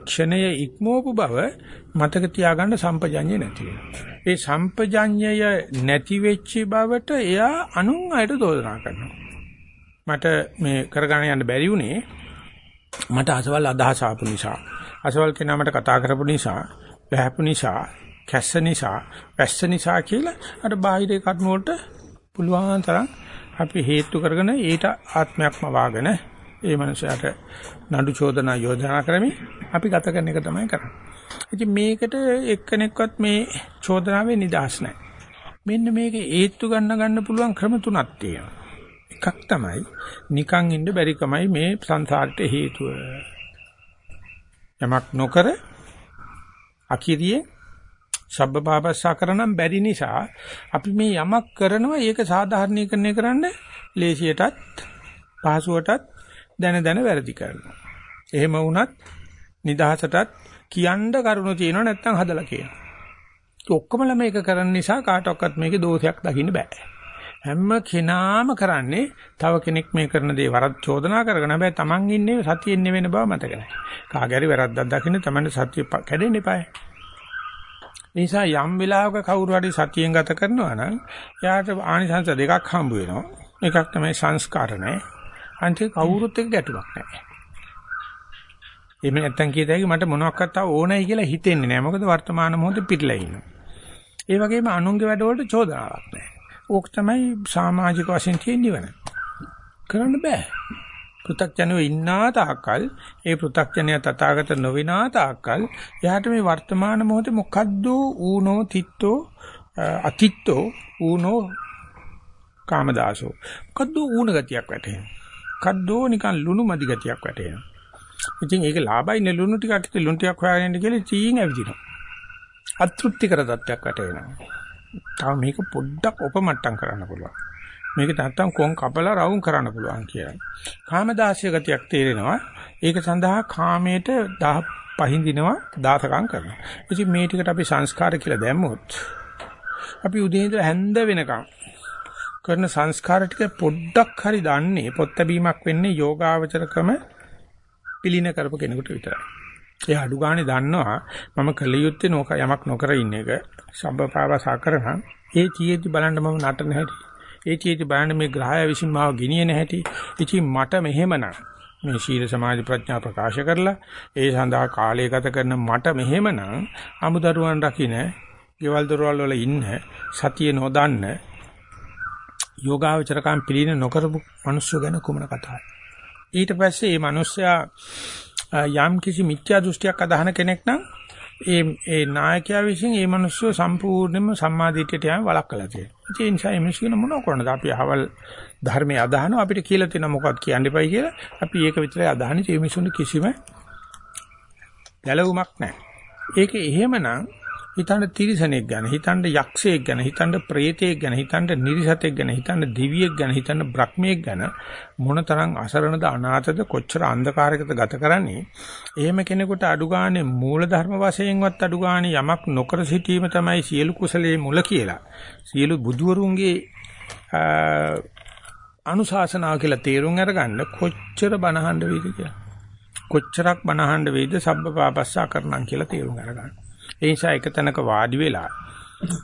S1: ක්ෂණය ඉක්මවපු බව මතක තියාගන්න සම්පජඤ්ඤය නැති වෙනවා. ඒ සම්පජඤ්ඤය නැති වෙච්ච බවට එයා අනුන් අයට දෝෂනා කරනවා. මට මේ කරගන්න යන්න බැරි වුණේ මට අසවල් අදහස ආපු නිසා. අසවල් කෙනා මට කතා කරපු නිසා, වැහපු නිසා, කැස්ස නිසා, වැස්ස නිසා කියලා අර බාහිර කර්ම වලට පුළුවන් තරම් අපි හේතු කරගෙන ඊට ආත්මයක්ම වාගෙන ඒ මනුස්සයාට නඩු චෝදනා යෝජනා කරමින් අපි ගත කරන එක තමයි කරන්නේ. ඉතින් මේකට එක්කෙනෙක්වත් මේ චෝදනාවේ නිදහස් නැහැ. මෙන්න මේක ඒත්තු ගන්න ගන්න පුළුවන් ක්‍රම තුනක් තියෙනවා. එකක් තමයි නිකන් ඉන්න බැරි කමයි මේ සංසාරට හේතුව. යමක් නොකර අකිරියේ සබ්බපාපස්සා කරනම් බැරි නිසා අපි මේ යමක් කරනවා ඒක සාධාරණීකරණය කරන්න ලේසියටත් පහසුවටත් දැන දැන වැරදි කරනවා. එහෙම වුණත් නිදහසටත් කියන්න කරුණු තියෙනව නැත්නම් හදලා කියනවා. ඔක්කොමල මේක කරන්න නිසා කාටවත් මේකේ දෝෂයක් දකින්න බෑ. හැම කෙනාම කරන්නේ තව කෙනෙක් මේ කරන දේ වරද චෝදනා කරගෙන හැබැයි Taman ඉන්නේ සතියෙන් නෙවෙන බව මතක නැහැ. කාගෑරි වැරද්දක් දකින්න Taman සතිය කැඩෙන්න එපායි. නිසා යම් වෙලාවක කවුරු හරි සතියෙන් ගත කරනවා නම් එයාට ආනිසංස දෙකක් හම්බ වෙනවා. එකක් තමයි සංස්කාර නැහැ. අන්තිම කවුරුත් එක්ක ගැටුමක් නැහැ. එහෙම නැත්තම් කියත හැකි මට මොනවාක්වත් තව ඕනයි කියලා හිතෙන්නේ නැහැ. මොකද වර්තමාන මොහොතේ පිටලා ඉන්නවා. ඒ වගේම අනුන්ගේ වැඩවලට චෝදනාවක් නැහැ. ඕක තමයි සමාජික වශයෙන් තියෙන නිවන. කරන්න බෑ. පෘථග්ජනව ඉන්නා තාක්කල් ඒ පෘථග්ජනය තථාගත නොවිනා තාක්කල් එයාට මේ වර්තමාන මොහොතේ මොකද්ද ඌනෝ තිත්තෝ අතිත්තෝ ඌනෝ කාමදාසෝ මොකද්ද ඌණ ගතියක් වැටෙනවා. මොකද්ද නිකන් ලුණු මදි ගතියක් වැටෙනවා. ඉතින් ඒක ලාභයි නේ ලුණු ටිකක් ලුණු ටිකක් හොයාගෙන ඉන්න කියලා චීන් ඇවිදිනවා. අතෘප්තිකර තත්ත්වයක් වැටෙනවා. තව මේක පොඩ්ඩක් උපමට්ටම් කරන්න පුළුවන්. මේක නැත්තම් කොන් කපලා රවුම් කරන්න පුළුවන් කියලා. කාමදාසිය ගතියක් තේරෙනවා. ඒක සඳහා කාමයට දහ පහින්දිනවා දාසකම් කරනවා. ඉතින් මේ ටිකට අපි සංස්කාර කියලා දැම්මොත් අපි උදේ ඉඳලා හැන්ද වෙනකම් කරන සංස්කාර ටික පොඩ්ඩක් හරි දන්නේ පොත් බැීමක් වෙන්නේ යෝගාවචරකම පිළින කරපු කෙනෙකුට විතරයි. ඒ අඩු ගානේ දන්නවා මම කල යුත්තේ නොක යමක් නොකර ඉන්න එක සම්බපාවසා කරනම් ඒ චීයේදී බලන්න මම නටන හැටි. ඒ චීයේදී බලන්න මේ ග්‍රහය විසින් මාව ගෙනියන හැටි. ඉතින් මට මෙහෙමනම් මේ සීල සමාධි ප්‍රඥා ප්‍රකාශ කරලා ඒ සඳහා කාලය ගත කරන මට මෙහෙමනම් අමුදරුවන් රකින්න, ගෙවල් දොරවල් වල ඉන්න, සතිය නොදන්න යෝගාවචරකම් පිළින නොකරපු මිනිස්සු ගැන කුමන කතාවක්ද? ඊට පස්සේ මේ මිනිස්සයා යම් කිසි මිත්‍යා දෘෂ්ටියක් අදහන කෙනෙක් නම් ඒ ඒ නායකයා විසින් මේ මිනිස්සු සම්පූර්ණයෙන්ම සම්මාදිටියට යෑම වළක්වලා තියෙනවා. ඒ නිසා මේ මිනිස්සු කියන මොනව කරන්නද? අපි අහවල් ධර්මයේ අදහනවා අපිට කියලා තියෙන මොකක්ද කියන්න එපයි කියලා. අපි ඒක විතරයි අදහන්නේ. මේ මිනිස්සුන්ට කිසිම ගැළවුමක් නැහැ. ඒක එහෙමනම් හිතන්න තිරිසනෙක් ගැන, හිතන්න යක්ෂයෙක් ගැන, හිතන්න ප්‍රේතයෙක් ගැන, හිතන්න නිරිසතෙක් ගැන, හිතන්න දිවියෙක් ගැන, හිතන්න බ්‍රහ්මයෙක් ගැන මොනතරම් අසරණද අනාථද කොච්චර අන්ධකාරයකද ගත කරන්නේ. එහෙම කෙනෙකුට අඩු ගානේ මූල ධර්ම වශයෙන්වත් අඩු ගානේ යමක් නොකර සිටීම තමයි සියලු කුසලයේ මුල කියලා. සියලු බුදුවරුන්ගේ අනුශාසනාව කියලා තේරුම් අරගන්න කොච්චර බනහඬ වේද කියලා. කොච්චරක් බනහඬ වේද සබ්බ පාපස්සා කරනම් කියලා තේරුම් අරගන්න. ඒ නිසා එක තැනක වාඩි වෙලා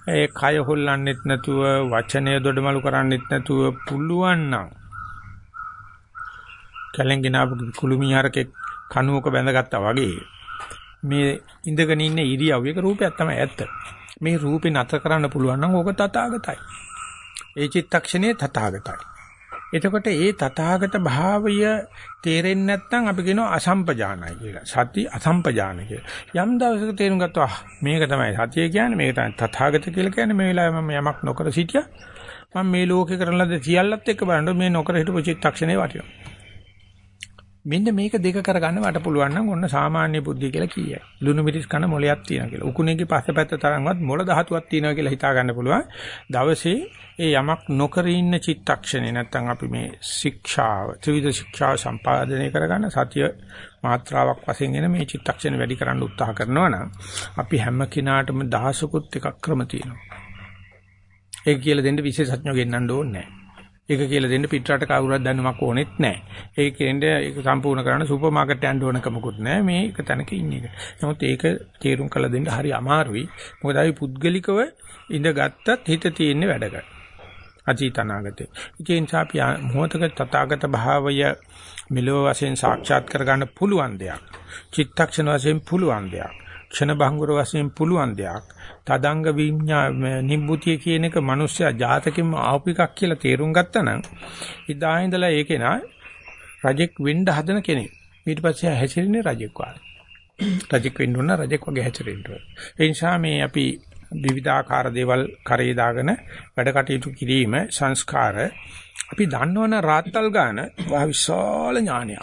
S1: ඒ කය හොල්ලන්නෙත් නැතුව වචනය දොඩමලු කරන්නෙත් නැතුව පුළුවන් නම් කැලෙන්ගෙන ආපු කුළුමිහරකේ කණුවක බැඳගත්තා වගේ මේ ඉඳගෙන ඉන්න ඉරියව් එක රූපයක් තමයි ඇත්ත. මේ රූපේ නැතර කරන්න පුළුවන් නම් ඕක තථාගතයි. ඒ චිත්තක්ෂණයේ තථාගතයි. එතකොට ඒ තථාගත භාවය තේරෙන්නේ නැත්නම් අපි කියනවා අසම්පජානයි කියලා. සති අසම්පජාන කියලා. යම් දවසක තේරුම් ගත්තා මේක තමයි සතිය කියන්නේ මේක තමයි තථාගත කියලා කියන්නේ මේ වෙලාවේ මම යමක් නොකර සිටියා. මම මේ ලෝකේ කරන ලද සියල්ලත් එක්ක බලනකොට මේ නොකර හිටපු චිත්තක්ෂණේ වටිනවා. මෙන්න මේක දෙක කරගන්න වට පුළුවන් නම් ඔන්න සාමාන්‍ය බුද්ධිය කියලා කියයි. ලුණු මිරිස් කන මොලයක් තියෙනවා කියලා. උකුණේගේ පස්සපැත්ත තරම්වත් මොළ ධාතුවක් තියෙනවා කියලා හිතා ගන්න පුළුවන්. දවසේ ඒ යමක් නොකර ඉන්න චිත්තක්ෂණේ නැත්තම් අපි මේ ශික්ෂාව, ත්‍රිවිධ ශික්ෂාව සම්පාදනය කරගන්න සතිය මාත්‍රාවක් වශයෙන් එන මේ චිත්තක්ෂණ වැඩි කරන්න උත්සාහ කරනවා නම් අපි හැම කෙනාටම දහසකුත් එකක් ක්‍රම තියෙනවා. ඒක කියලා දෙන්න විශේෂඥයෝ ගෙන්නන්න ඕනේ නැහැ. ඒක කියලා දෙන්න පිටරට කවුරුත් දැනුමක් ඕනෙත් නැහැ. ඒක කියන්නේ ඒක සම්පූර්ණ කරන්න සුපර් මාකට් යන්න ඕනකමකුත් නැහැ. මේ එක තැනක ඉන්න එක. නමුත් ඒක තේරුම් කළ දෙන්න හරි අමාරුයි. මොකද අපි පුද්ගලිකව ඉඳගත්තත් හිත තියෙන්නේ වැඩ කරන. අතීත අනාගතේ. ඒ නිසා අපි මොහතක තථාගත භාවය මෙලෝ වශයෙන් සාක්ෂාත් කරගන්න පුළුවන් දෙයක්. චිත්තක්ෂණ වශයෙන් පුළුවන් දෙයක්. ක්ෂණ භංගුර වශයෙන් පුළුවන් දෙයක්. තදංග විඤ්ඤා නිබ්බුතිය කියන එක මිනිස්සයා ජාතකෙම ආපු එකක් කියලා තේරුම් ගත්තා නම් ඉදා ඉඳලා ඒකේ නා රජෙක් වෙන්න හදන කෙනෙක්. ඊට පස්සේ හැසිරෙන්නේ රජෙක් වගේ. රජෙක් වෙන්න උන රජෙක් වගේ හැසිරෙන්න ඕන. ඒ නිසා මේ අපි විවිධාකාර දේවල් කරේ දාගෙන වැඩ කටයුතු කිරීම සංස්කාර අපි දන්නවන රාත්තල් ගාන විශාල ඥානයක්.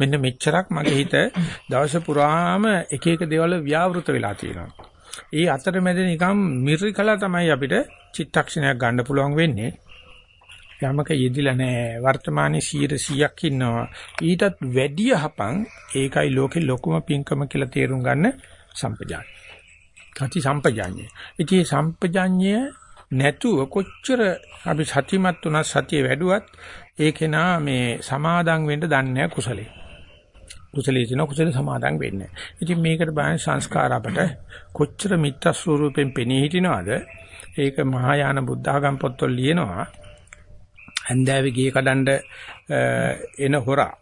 S1: මෙන්න මෙච්චරක් මගේ හිත දවස පුරාම එක එක දේවල් ව්‍යවෘත වෙලා තියෙනවා. ඒ අතරමැද නිකම් මිරිකලා තමයි අපිට චිත්තක්ෂණයක් ගන්න පුළුවන් වෙන්නේ. යමක යෙදිලා නැහැ. වර්තමානයේ 100ක් ඉන්නවා. ඊටත් වැඩි හපන් ඒකයි ලෝකේ ලොකුම පින්කම කියලා තේරුම් ගන්න සම්පජාඤ්ඤය. කති සම්පජාඤ්ඤය. ඉතින් සම්පජාඤ්ඤය නැතුව කොච්චර අපි සතිමත් වුණත් සතිය වැඩුවත් ඒකේ නා මේ සමාදම් වෙන්න දන්නේ නැහැ කුසලේ. කුසලයේ තියෙන කුසල සමාදන් වෙන්නේ. ඉතින් මේකට බාහිර සංස්කාර අපට කොච්චර මිත්‍ර ස්වරූපෙන් පෙනී හිටිනවද? ඒක මහායාන බුද්ධඝම් පොත්වල ලියනවා. හන්දෑවේ ගියේ කඩන්ඩ එන හොරා.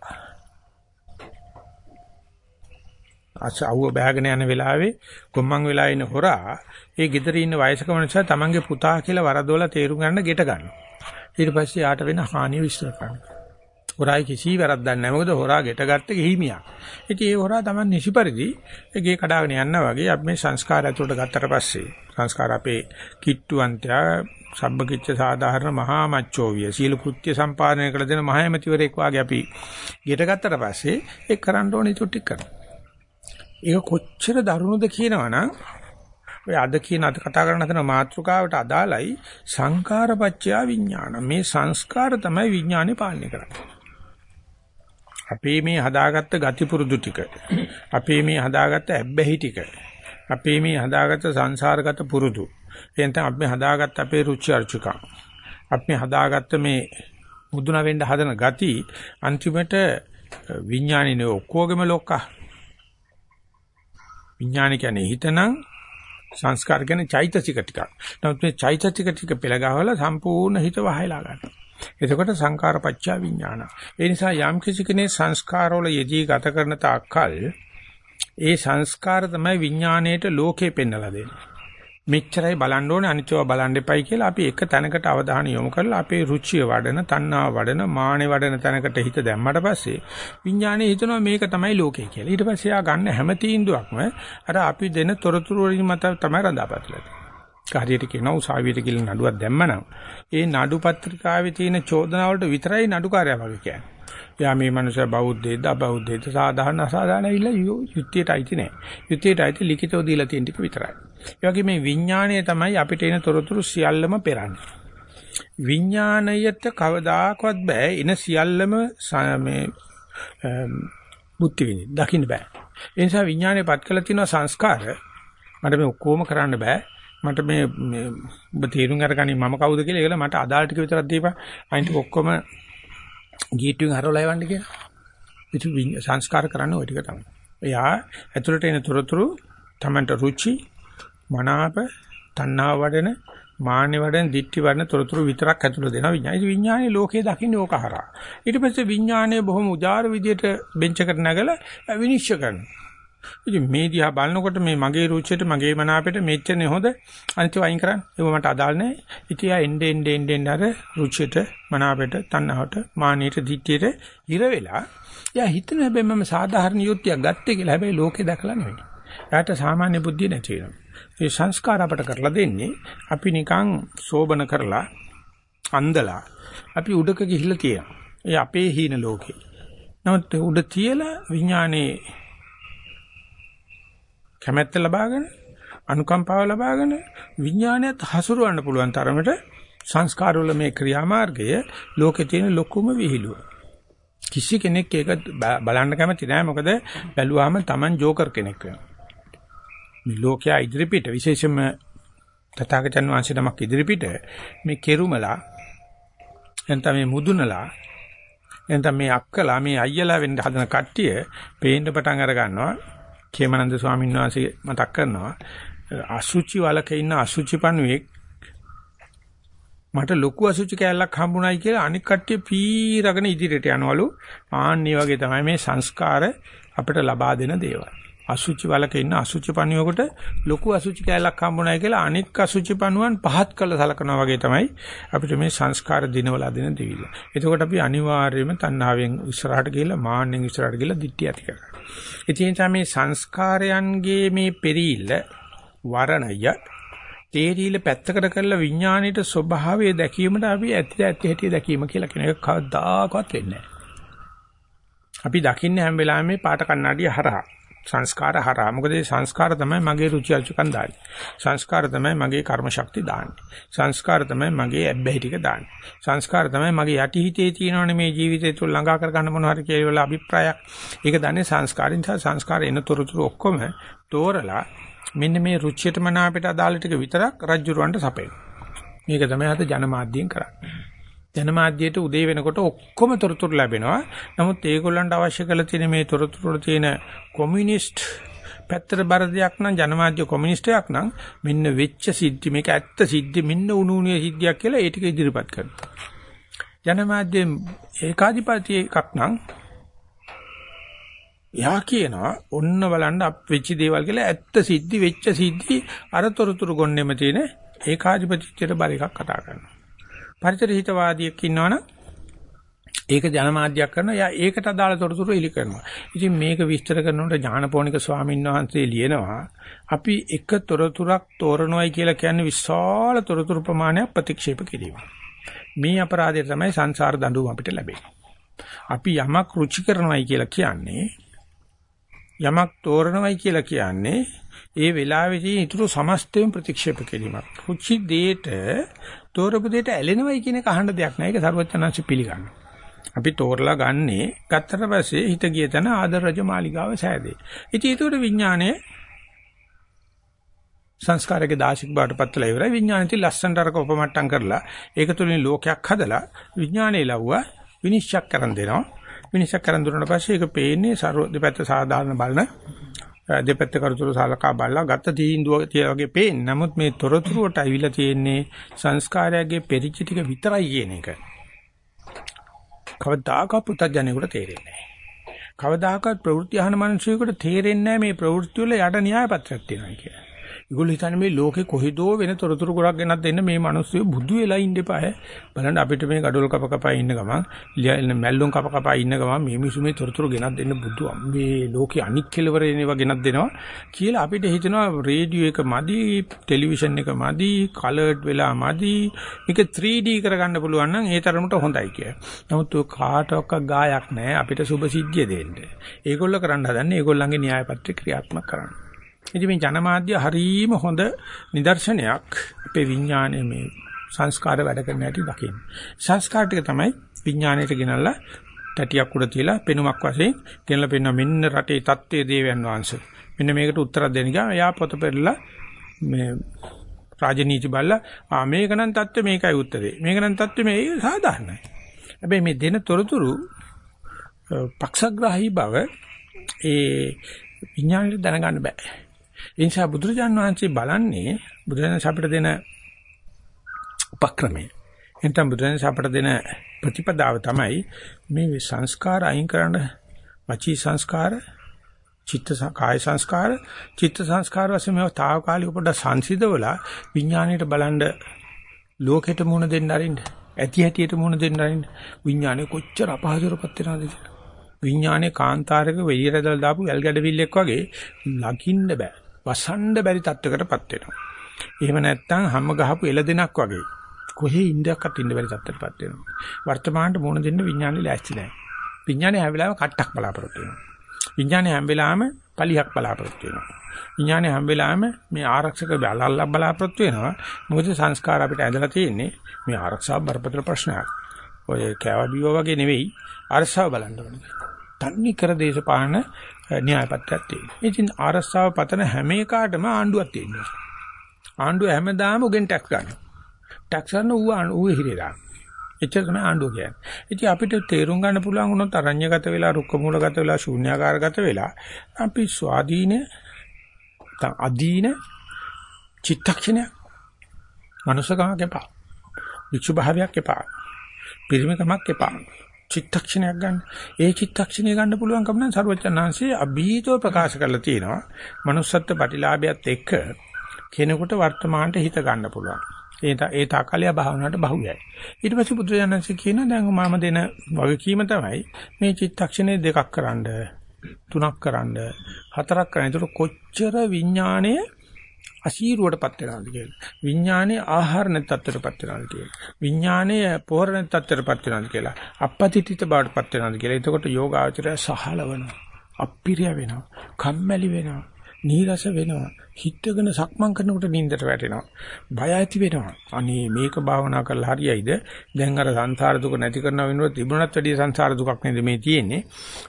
S1: අසවුව බෑගෙන යන වෙලාවේ ගොම්මන් වෙලා ඉන හොරා ඒ ගෙදර ඉන්න වයසක මනුස්සයා තමන්ගේ පුතා කියලා වරදොලා තේරුම් ගන්න ගෙට ගන්නවා. ඊට පස්සේ යාට වෙන හානිය විශ්ල කරනවා. හොරායි කිසි වැරද්දක් නැහැ. මොකද හොරා ගෙට ගත්ත ගෙහිමියක්. ඉතින් ඒ හොරා Taman නිසි පරිදි ගේ කඩාගෙන යනවා වගේ අපි මේ සංස්කාර ඇතුළට ගත්තට පස්සේ සංස්කාර අපේ කිට්ටුවන්තයා සබ්බකිච්ච සාධාරණ මහා මච්චෝවිය සීල කෘත්‍ය සම්පාදනය කළ දෙන මහයමතිවරයෙක් වාගේ අපි ගෙට ගත්තට පස්සේ ඒක කරන්න ඕනේ තුට්ටි කරනවා. ඒක කොච්චර දරුණුද කියනවනම් ඔය අද කියන අද කතා කරන හදන මාතෘකාවට අදාළයි සංකාරපච්චය විඥාන. මේ සංස්කාර තමයි විඥානේ පාලනය කරන්නේ. අපේ මේ හදාගත්ත ගති පුරුදු ටික අපේ මේ හදාගත්ත ඇබ්බැහි ටික අපේ මේ හදාගත්ත සංසාරගත පුරුදු එතෙන් අපි හදාගත්ත අපේ රුචි අරුචිකම් අපි හදාගත්ත මේ මුදුන වෙන්න හදන ගති අන්තිමට විඥානිනේ ඔක්කොගෙම ලොක්කා විඥාන කියන්නේ හිතනම් සංස්කාර කියන්නේ චෛතසික ටිකක්. නමුත් මේ චෛතසික ටික පෙළ ගහවලා සම්පූර්ණ හිත වහයලා ගන්නවා. එතකොට සංකාරපච්චා විඥාන. ඒ නිසා යම් කිසි කෙනෙක් සංස්කාරවල යෙදී ගත කරන තාක්කල් ඒ සංස්කාර තමයි විඥාණයට ලෝකේ පෙන්වලා දෙන්නේ. මෙච්චරයි බලන්න ඕනේ අනිත්‍යව බලන්න එපයි කියලා අපි එක තැනකට අවධානය යොමු කරලා අපේ රුචිය වඩන, තණ්හාව වඩන, මානෙ වඩන තැනකට හිත දැම්මට පස්සේ විඥානේ හිතනවා මේක තමයි ලෝකය කියලා. ඊට පස්සේ ආ ගන්න හැම තීන්දුවක්ම අර අපි දෙන තොරතුරු වලින් මත තමයි රඳාපවතිලා හරියට කියනවා උසාවියට කියලා නඩුවක් දැම්මනම් ඒ නඩු පත්‍රිකාවේ තියෙන චෝදනා වලට විතරයි නඩුකාරයා වගේ කියන්නේ. යා මේ මනුස්සයා බෞද්ධයේද අබෞද්ධයේද සාධාරණ අසාධාරණ ඉල්ල යුක්තියට අයිති නෑ. යුක්තියට අයිති ලිඛිතව දීලා තියෙන ටික විතරයි. ඒ වගේ මේ විඥාණය තමයි අපිට එන තොරතුරු සියල්ලම පෙරන්නේ. විඥාණයට කවදාකවත් බෑ එන සියල්ලම මේ බුද්ධ විදිහ දකින්න බෑ. ඒ නිසා විඥාණය පත් කළ තියෙන සංස්කාර මට මේ ඔක්කොම කරන්න බෑ. මට මේ ඔබ තීරුම් අරගනි මම කවුද කියලා ඒකල මට අදාළ ටික විතරක් දීපන් අයින්ට ඔක්කොම ගීටුවෙන් හරවලා යවන්න කියලා. ඉතින් සංස්කාර කරන්න ওই ටික තමයි. එයා ඇතුළට එන තොරතුරු තමන්ට රුචි මනාප තණ්හාව වඩන මාන්නේ වඩන දික්ටි වඩන තොරතුරු විතරක් ඇතුළට දෙනවා විඥානයි. විඥානයේ ලෝකේ දකින්නේ ඕක හරහා. ඊට පස්සේ විඥානයේ බොහොම උදාාර විදියට බෙන්ච් එකට නැගලා විනිශ්චය කරනවා. ඉතින් මේ දිහා බලනකොට මේ මගේ රුචියට මගේ මනාපයට මෙච්චරනේ හොඳ අනිත් වයින් කරන්න. ඒක මට අදාළ නැහැ. ඉතින් ආ එnde ende ende ende අර රුචියට මනාපයට තණ්හාවට මානියට දිට්ඨියට ඉර වෙලා එයා හිතන හැබැයි මම සාධාරණ යුක්තියක් ගත්තේ කියලා හැබැයි ලෝකේ දැකලා නෙවෙයි. එයාට සාමාන්‍ය බුද්ධිය නැති වෙනවා. ඒ සංස්කාර අපට කරලා දෙන්නේ අපි නිකන් සෝබන කරලා අන්දලා අපි උඩක ගිහිල්ලා තියෙනවා. ඒ අපේ හීන ලෝකේ. නමුත් උඩ තියලා විඥානේ කැමැත්ත ලබාගෙන අනුකම්පාව ලබාගෙන විඥානයත් හසුරවන්න පුළුවන් තරමට සංස්කාරවල මේ ක්‍රියාමාර්ගය ලෝකේ තියෙන ලොකුම විහිළුව. කිසි කෙනෙක් ඒක බලන්න කැමති නෑ මොකද බැලුවාම Taman ජෝකර් කෙනෙක් වෙනවා. මේ ලෝකයා ඉදිරිපිට විශේෂයෙන්ම තථාගතයන් වහන්සේ නමක් ඉදිරිපිට මේ කෙරුමලා එතන මේ මුදුනලා එතන මේ අක්කලා මේ අයියලා වෙන්න හදන කට්ටිය පේන්න පටන් අර ගන්නවා කේමනන්ද ස්වාමීන් වහන්සේ මතක් කරනවා අසුචි වලක ඉන්න අසුචි පණුවෙක් මට ලොකු අසුචි කෑල්ලක් හම්බුනායි කියලා අනික් කට්ටිය පීරගෙන ඉදිරියට යනවලු. ආන්නේ වගේ තමයි මේ සංස්කාර අපිට ලබා දෙන දේවල්. අසුචි වලක ඉන්න අසුචි පණුවෙකුට ලොකු අසුචි කෑල්ලක් හම්බුනායි කියලා අනික් අසුචි පණුවන් පහත් කළ සලකනවා වගේ තමයි අපිට මේ සංස්කාර දිනවල දෙන දෙවිල. එතකොට අපි අනිවාර්යයෙන්ම තණ්හාවෙන් ඉස්සරහට ගිහිල්ලා මාන්නෙන් ඉස්සරහට ගිහිල්ලා දිට්ඨිය ඇති කරගන්නවා. ඉතින් මේ සංස්කාරයන්ගේ මේ පෙරීල වරණය තේරීල පැත්තකට කරලා විඥාණයට ස්වභාවය දැකීමට අපි ඇත්ත ඇත්ත හැටි දැකීම කියලා කියන එක කවදාකවත් වෙන්නේ නැහැ. අපි දකින්නේ හැම වෙලාවෙම මේ පාට කණ්ණාඩිය හරහා. සංස්කාර හරහා. මොකද මේ සංස්කාර තමයි මගේ රුචි අරුචිකම් දාන්නේ. සංස්කාර තමයි මගේ කර්ම ශක්තිය දාන්නේ. සංස්කාර තමයි මගේ ඇබ්බැහි ටික දාන්නේ. සංස්කාර තමයි මගේ යටි හිතේ තියෙනවනේ මේ ජීවිතය තුල ළඟා කරගන්න මොන හරි කියලා අභිප්‍රායක්. ඒක දන්නේ සංස්කාරින් සහ සංස්කාර එන තොරතුරු ඔක්කොම තෝරලා මෙන්න මේ රුචියට මන අපිට අදාළ ටික විතරක් රජ්ජුරවන්ට සපේන. මේක තමයි අද ජනමාධ්‍යයෙන් කරන්නේ. ජනමාධ්‍යයට උදේ වෙනකොට ඔක්කොම තොරතුරු ලැබෙනවා. නමුත් ඒගොල්ලන්ට අවශ්‍ය කරලා තියෙන මේ තොරතුරු වල තියෙන කොමියුනිස්ට් පැත්තට බර දෙයක් නම් ජනමාධ්‍ය කොමියුනිස්ටයක් නම් මෙන්න වෙච්ච සිද්ධි මේක ඇත්ත සිද්ධි මෙන්න උණුණුවේ සිද්ධියක් කියලා ඒ ටික ඉදිරිපත් කරනවා. ජනමාධ්‍ය ඒකාධිපති එකක් නම් එයා කියනවා ඔන්න බලන්න අප වෙච්ච දේවල් කියලා ඇත්ත සිද්ධි වෙච්ච සිද්ධි අරතොරතුරු ගොන්නෙම තියෙන ඒකාධිපතිත්වයට බර එකක් කතා කරනවා. පරිසර හිතවාදියෙක් ඉන්නවනම් ඒක ජනමාධ්‍යයක් කරනවා. යා ඒකට අදාළ තොරතුරු එලි කරනවා. ඉතින් මේක විස්තර කරනකොට ඥානපෝනික ස්වාමීන් වහන්සේ ලියනවා අපි එක තොරතුරක් තෝරනොයි කියලා කියන්නේ විශාල තොරතුරු ප්‍රමාණයක් ප්‍රතික්ෂේප කිරීම. මේ අපරාධය තමයි සංසාර දඬුවම අපිට ලැබෙන්නේ. අපි යමක් රුචි කරනොයි කියලා කියන්නේ යමක් තෝරනොයි කියලා කියන්නේ ඒ වෙලාවේදී ඊටු සමස්තයෙන් ප්‍රතික්ෂේප කිරීමක්. රුචි දෙයට තෝරපු දෙයට ඇලෙනවයි කියන එක අහන්න දෙයක් නෑ. ඒක සර්වඥාන්සි පිළිගන්නවා. අපි තෝරලා ගන්නේ ගත්තට පස්සේ හිත ගිය තැන ආදර රජ මාලිගාව සෑදේ. ඉතින් ඒකට විඥානය සංස්කාරයේ දාශික බවට පත්ලා ඉවරයි විඥානෙති ලස්සනට අරක උපමට්ටම් කරලා ඒක තුලින් ලෝකයක් හදලා විඥානයේ ලව්වා විනිශ්චය කරන් දෙනවා විනිශ්චය කරන් දුන්නාට පස්සේ ඒක පේන්නේ ਸਰව දෙපැත්ත සාධාරණ බලන දෙපැත්ත කරතුරු සලකා බලලා ගත්ත තීන්දුව තිය වගේ පේන්නේ. නමුත් මේ තොරතුරුවට අවිලා තියෙන්නේ සංස්කාරයගේ පෙරිච්ච ටික විතරයි කියන එක. කවදාකවත් පුතඥයෙකුට තේරෙන්නේ නැහැ. කවදාකවත් ප්‍රවෘත්ති අහන මිනිසෙකුට තේරෙන්නේ නැහැ මේ ප්‍රවෘත්ති වල යට න්‍යාය පත්‍රයක් තියෙනවා කියලා. ඒගොල්ලෝ හිතන්නේ මේ ලෝකේ කොහෙදෝ වෙන තොරතුරු ගොඩක් ගෙනත් දෙන්න මේ මිනිස්සු බුදු වෙලා ඉන්න එපා. බලන්න අපිට මේ gadol කප කපා ඉන්න ගමන් මැල්ලුම් කප කපා ඉන්න ගමන් මේ මිනිස්සු මේ තොරතුරු ගෙනත් දෙන්න බුදු මේ ලෝකේ අනික් කෙලවර එනවා ගෙනත් දෙනවා කියලා අපිට හිතෙනවා රේඩියෝ එක මදි ටෙලිවිෂන් එක මදි කලර්ඩ් වෙලා මදි මේක 3D කරගන්න පුළුවන් නම් ඒ තරමට හොඳයි කියලා. නමුත් කාටවත් ගායක් නැහැ අපිට සුභ සිද්ධිය දෙන්න. ඒගොල්ලෝ කරන්න හදන්නේ ඒගොල්ලන්ගේ න්‍යාය පත්‍රය ක්‍රියාත්මක කරන්න. ඉතින් මේ ජනමාධ්‍ය හරීම හොඳ නිදර්ශනයක් අපේ විඥානයේ මේ සංස්කාර වැඩ කරන හැටි දකින්න. සංස්කාර ටික තමයි විඥාණයට ගෙනල්ලා තැටියක් උඩ තියලා පෙනුමක් වශයෙන් ගෙනලා පෙන්න මෙන්න රටේ தත්ත්වයේ දේවයන් වංශය. මෙන්න මේකට උත්තර දෙන්න ගියා. එයා පොත පෙරලා මේ රාජනීති බලලා ආ මේක නම් தත්ත්වය මේකයි උත්තරේ. මේක නම් தත්ත්වය මේ සාධාරණයි. හැබැයි මේ දෙන තොරතුරු පක්ෂග්‍රාහී බව ඒ විඥාණයට දැනගන්න බෑ. ඒ නිසා බුදුරජාන් වහන්සේ බලන්නේ බුදුරජාණන් අපිට දෙන උපක්‍රමය. එතන බුදුරජාණන් අපිට දෙන ප්‍රතිපදාව තමයි මේ සංස්කාර අයින් කරන්න වචී සංස්කාර චිත්ත කාය සංස්කාර චිත්ත සංස්කාර වශයෙන් මේව తాවකාලික පොඩ සංසිඳවලා විඥාණයට බලන්න ලෝකෙට මුණ දෙන්න අරින්න ඇති හැටියට මුණ දෙන්න අරින්න විඥාණය කොච්චර අපහසුරපත් වෙනවද කියලා. විඥානේ කාන්තාරක වෙලියරදල් දාපු වැල් ගැඩවිල්ලෙක් වගේ ලකින්න බෑ. වසන්න බැරි තත්වයකටපත් වෙනවා. එහෙම නැත්නම් හැම ගහපු එළදෙනක් වගේ කොහේ ඉඳයක්වත් ඉන්න බැරි තත්ත්වයකටපත් වෙනවා. වර්තමානට මුණ දෙන්න විඥානේ ලෑස්ති නැහැ. විඥානේ හැම වෙලාවෙම කට්ටක් බලාපොරොත්තු වෙනවා. විඥානේ හැම වෙලාවෙම පලියක් බලාපොරොත්තු වෙනවා. විඥානේ හැම වෙලාවෙම මේ ආරක්ෂක බලල්ලා බලාපොරොත්තු වෙනවා. මොකද සංස්කාර අපිට ඇදලා තියෙන්නේ මේ ආරක්ෂාව බරපතල ප්‍රශ්නයක්. ඔය කෑවබිව වගේ නෙවෙයි අරසාව බලන්න ඕනේ. තන්නේ කර දේශපාලන න්‍යායපත්‍යක් තියෙනවා. ඉතින් ආරස්සාව පතන හැම එකකටම ආණ්ඩුවක් තියෙනවා. ආණ්ඩුව හැමදාම උගෙන් ටැක්ස් ගන්නවා. ටැක්ස් ගන්න ඌ ඌ හිරේ දාන. එච්චර තමයි ආණ්ඩුව කියන්නේ. ඉතින් අපිට තේරුම් ගන්න පුළුවන් වුණොත් අරඤ්‍යගත වෙලා, රුක්ක මූලගත වෙලා, ශූන්‍යාකාරගත වෙලා අපි ස්වාධීන අදීන චිත්තක්ෂණය මනුෂකමක් එපා. වික්ෂු භාවයක් එපා. පිරිමිකමක් එපා. චිත්තක්ෂණයක් ගන්න. ඒ චිත්තක්ෂණය ගන්න පුළුවන්කම නම් සරුවචනාංශයේ අභීතව ප්‍රකාශ කරලා තියෙනවා. manussත්ත්ව ප්‍රතිලාභයත් එක්ක කෙනෙකුට වර්තමානට හිත ගන්න පුළුවන්. ඒ ඒ තාකලිය භාවනාවට බහුයයි. ඊට පස්සේ බුදුරජාණන්සේ කියන දැන් මම දෙන වගකීම තමයි මේ චිත්තක්ෂණේ දෙකක් කරන්න, තුනක් කරන්න, හතරක් කරන්න. ඒතර කොච්චර විඥාණය අසීරුවටපත් වෙනවාද කියලා. විඥානයේ ආහාර නැත්තත්වයටපත් වෙනවාද කියලා. විඥානයේ පෝර නැත්තත්වයටපත් වෙනවාද කියලා. අපපතිතිත බවටපත් වෙනවාද කියලා. එතකොට යෝගාචරය සහල වෙනවා. අප්පිරිය වෙනවා. කම්මැලි වෙනවා. නීරස වෙනවා. හිතගෙන සක්මන් කරනකොට නිින්දට වැටෙනවා. බය ඇති වෙනවා. අනේ මේක භාවනා කරලා හරියයිද? දැන් අර සංසාර දුක නැති කරනව වෙනුවට තිබුණත් වැඩිය සංසාර දුකක් නේද මේ තියෙන්නේ.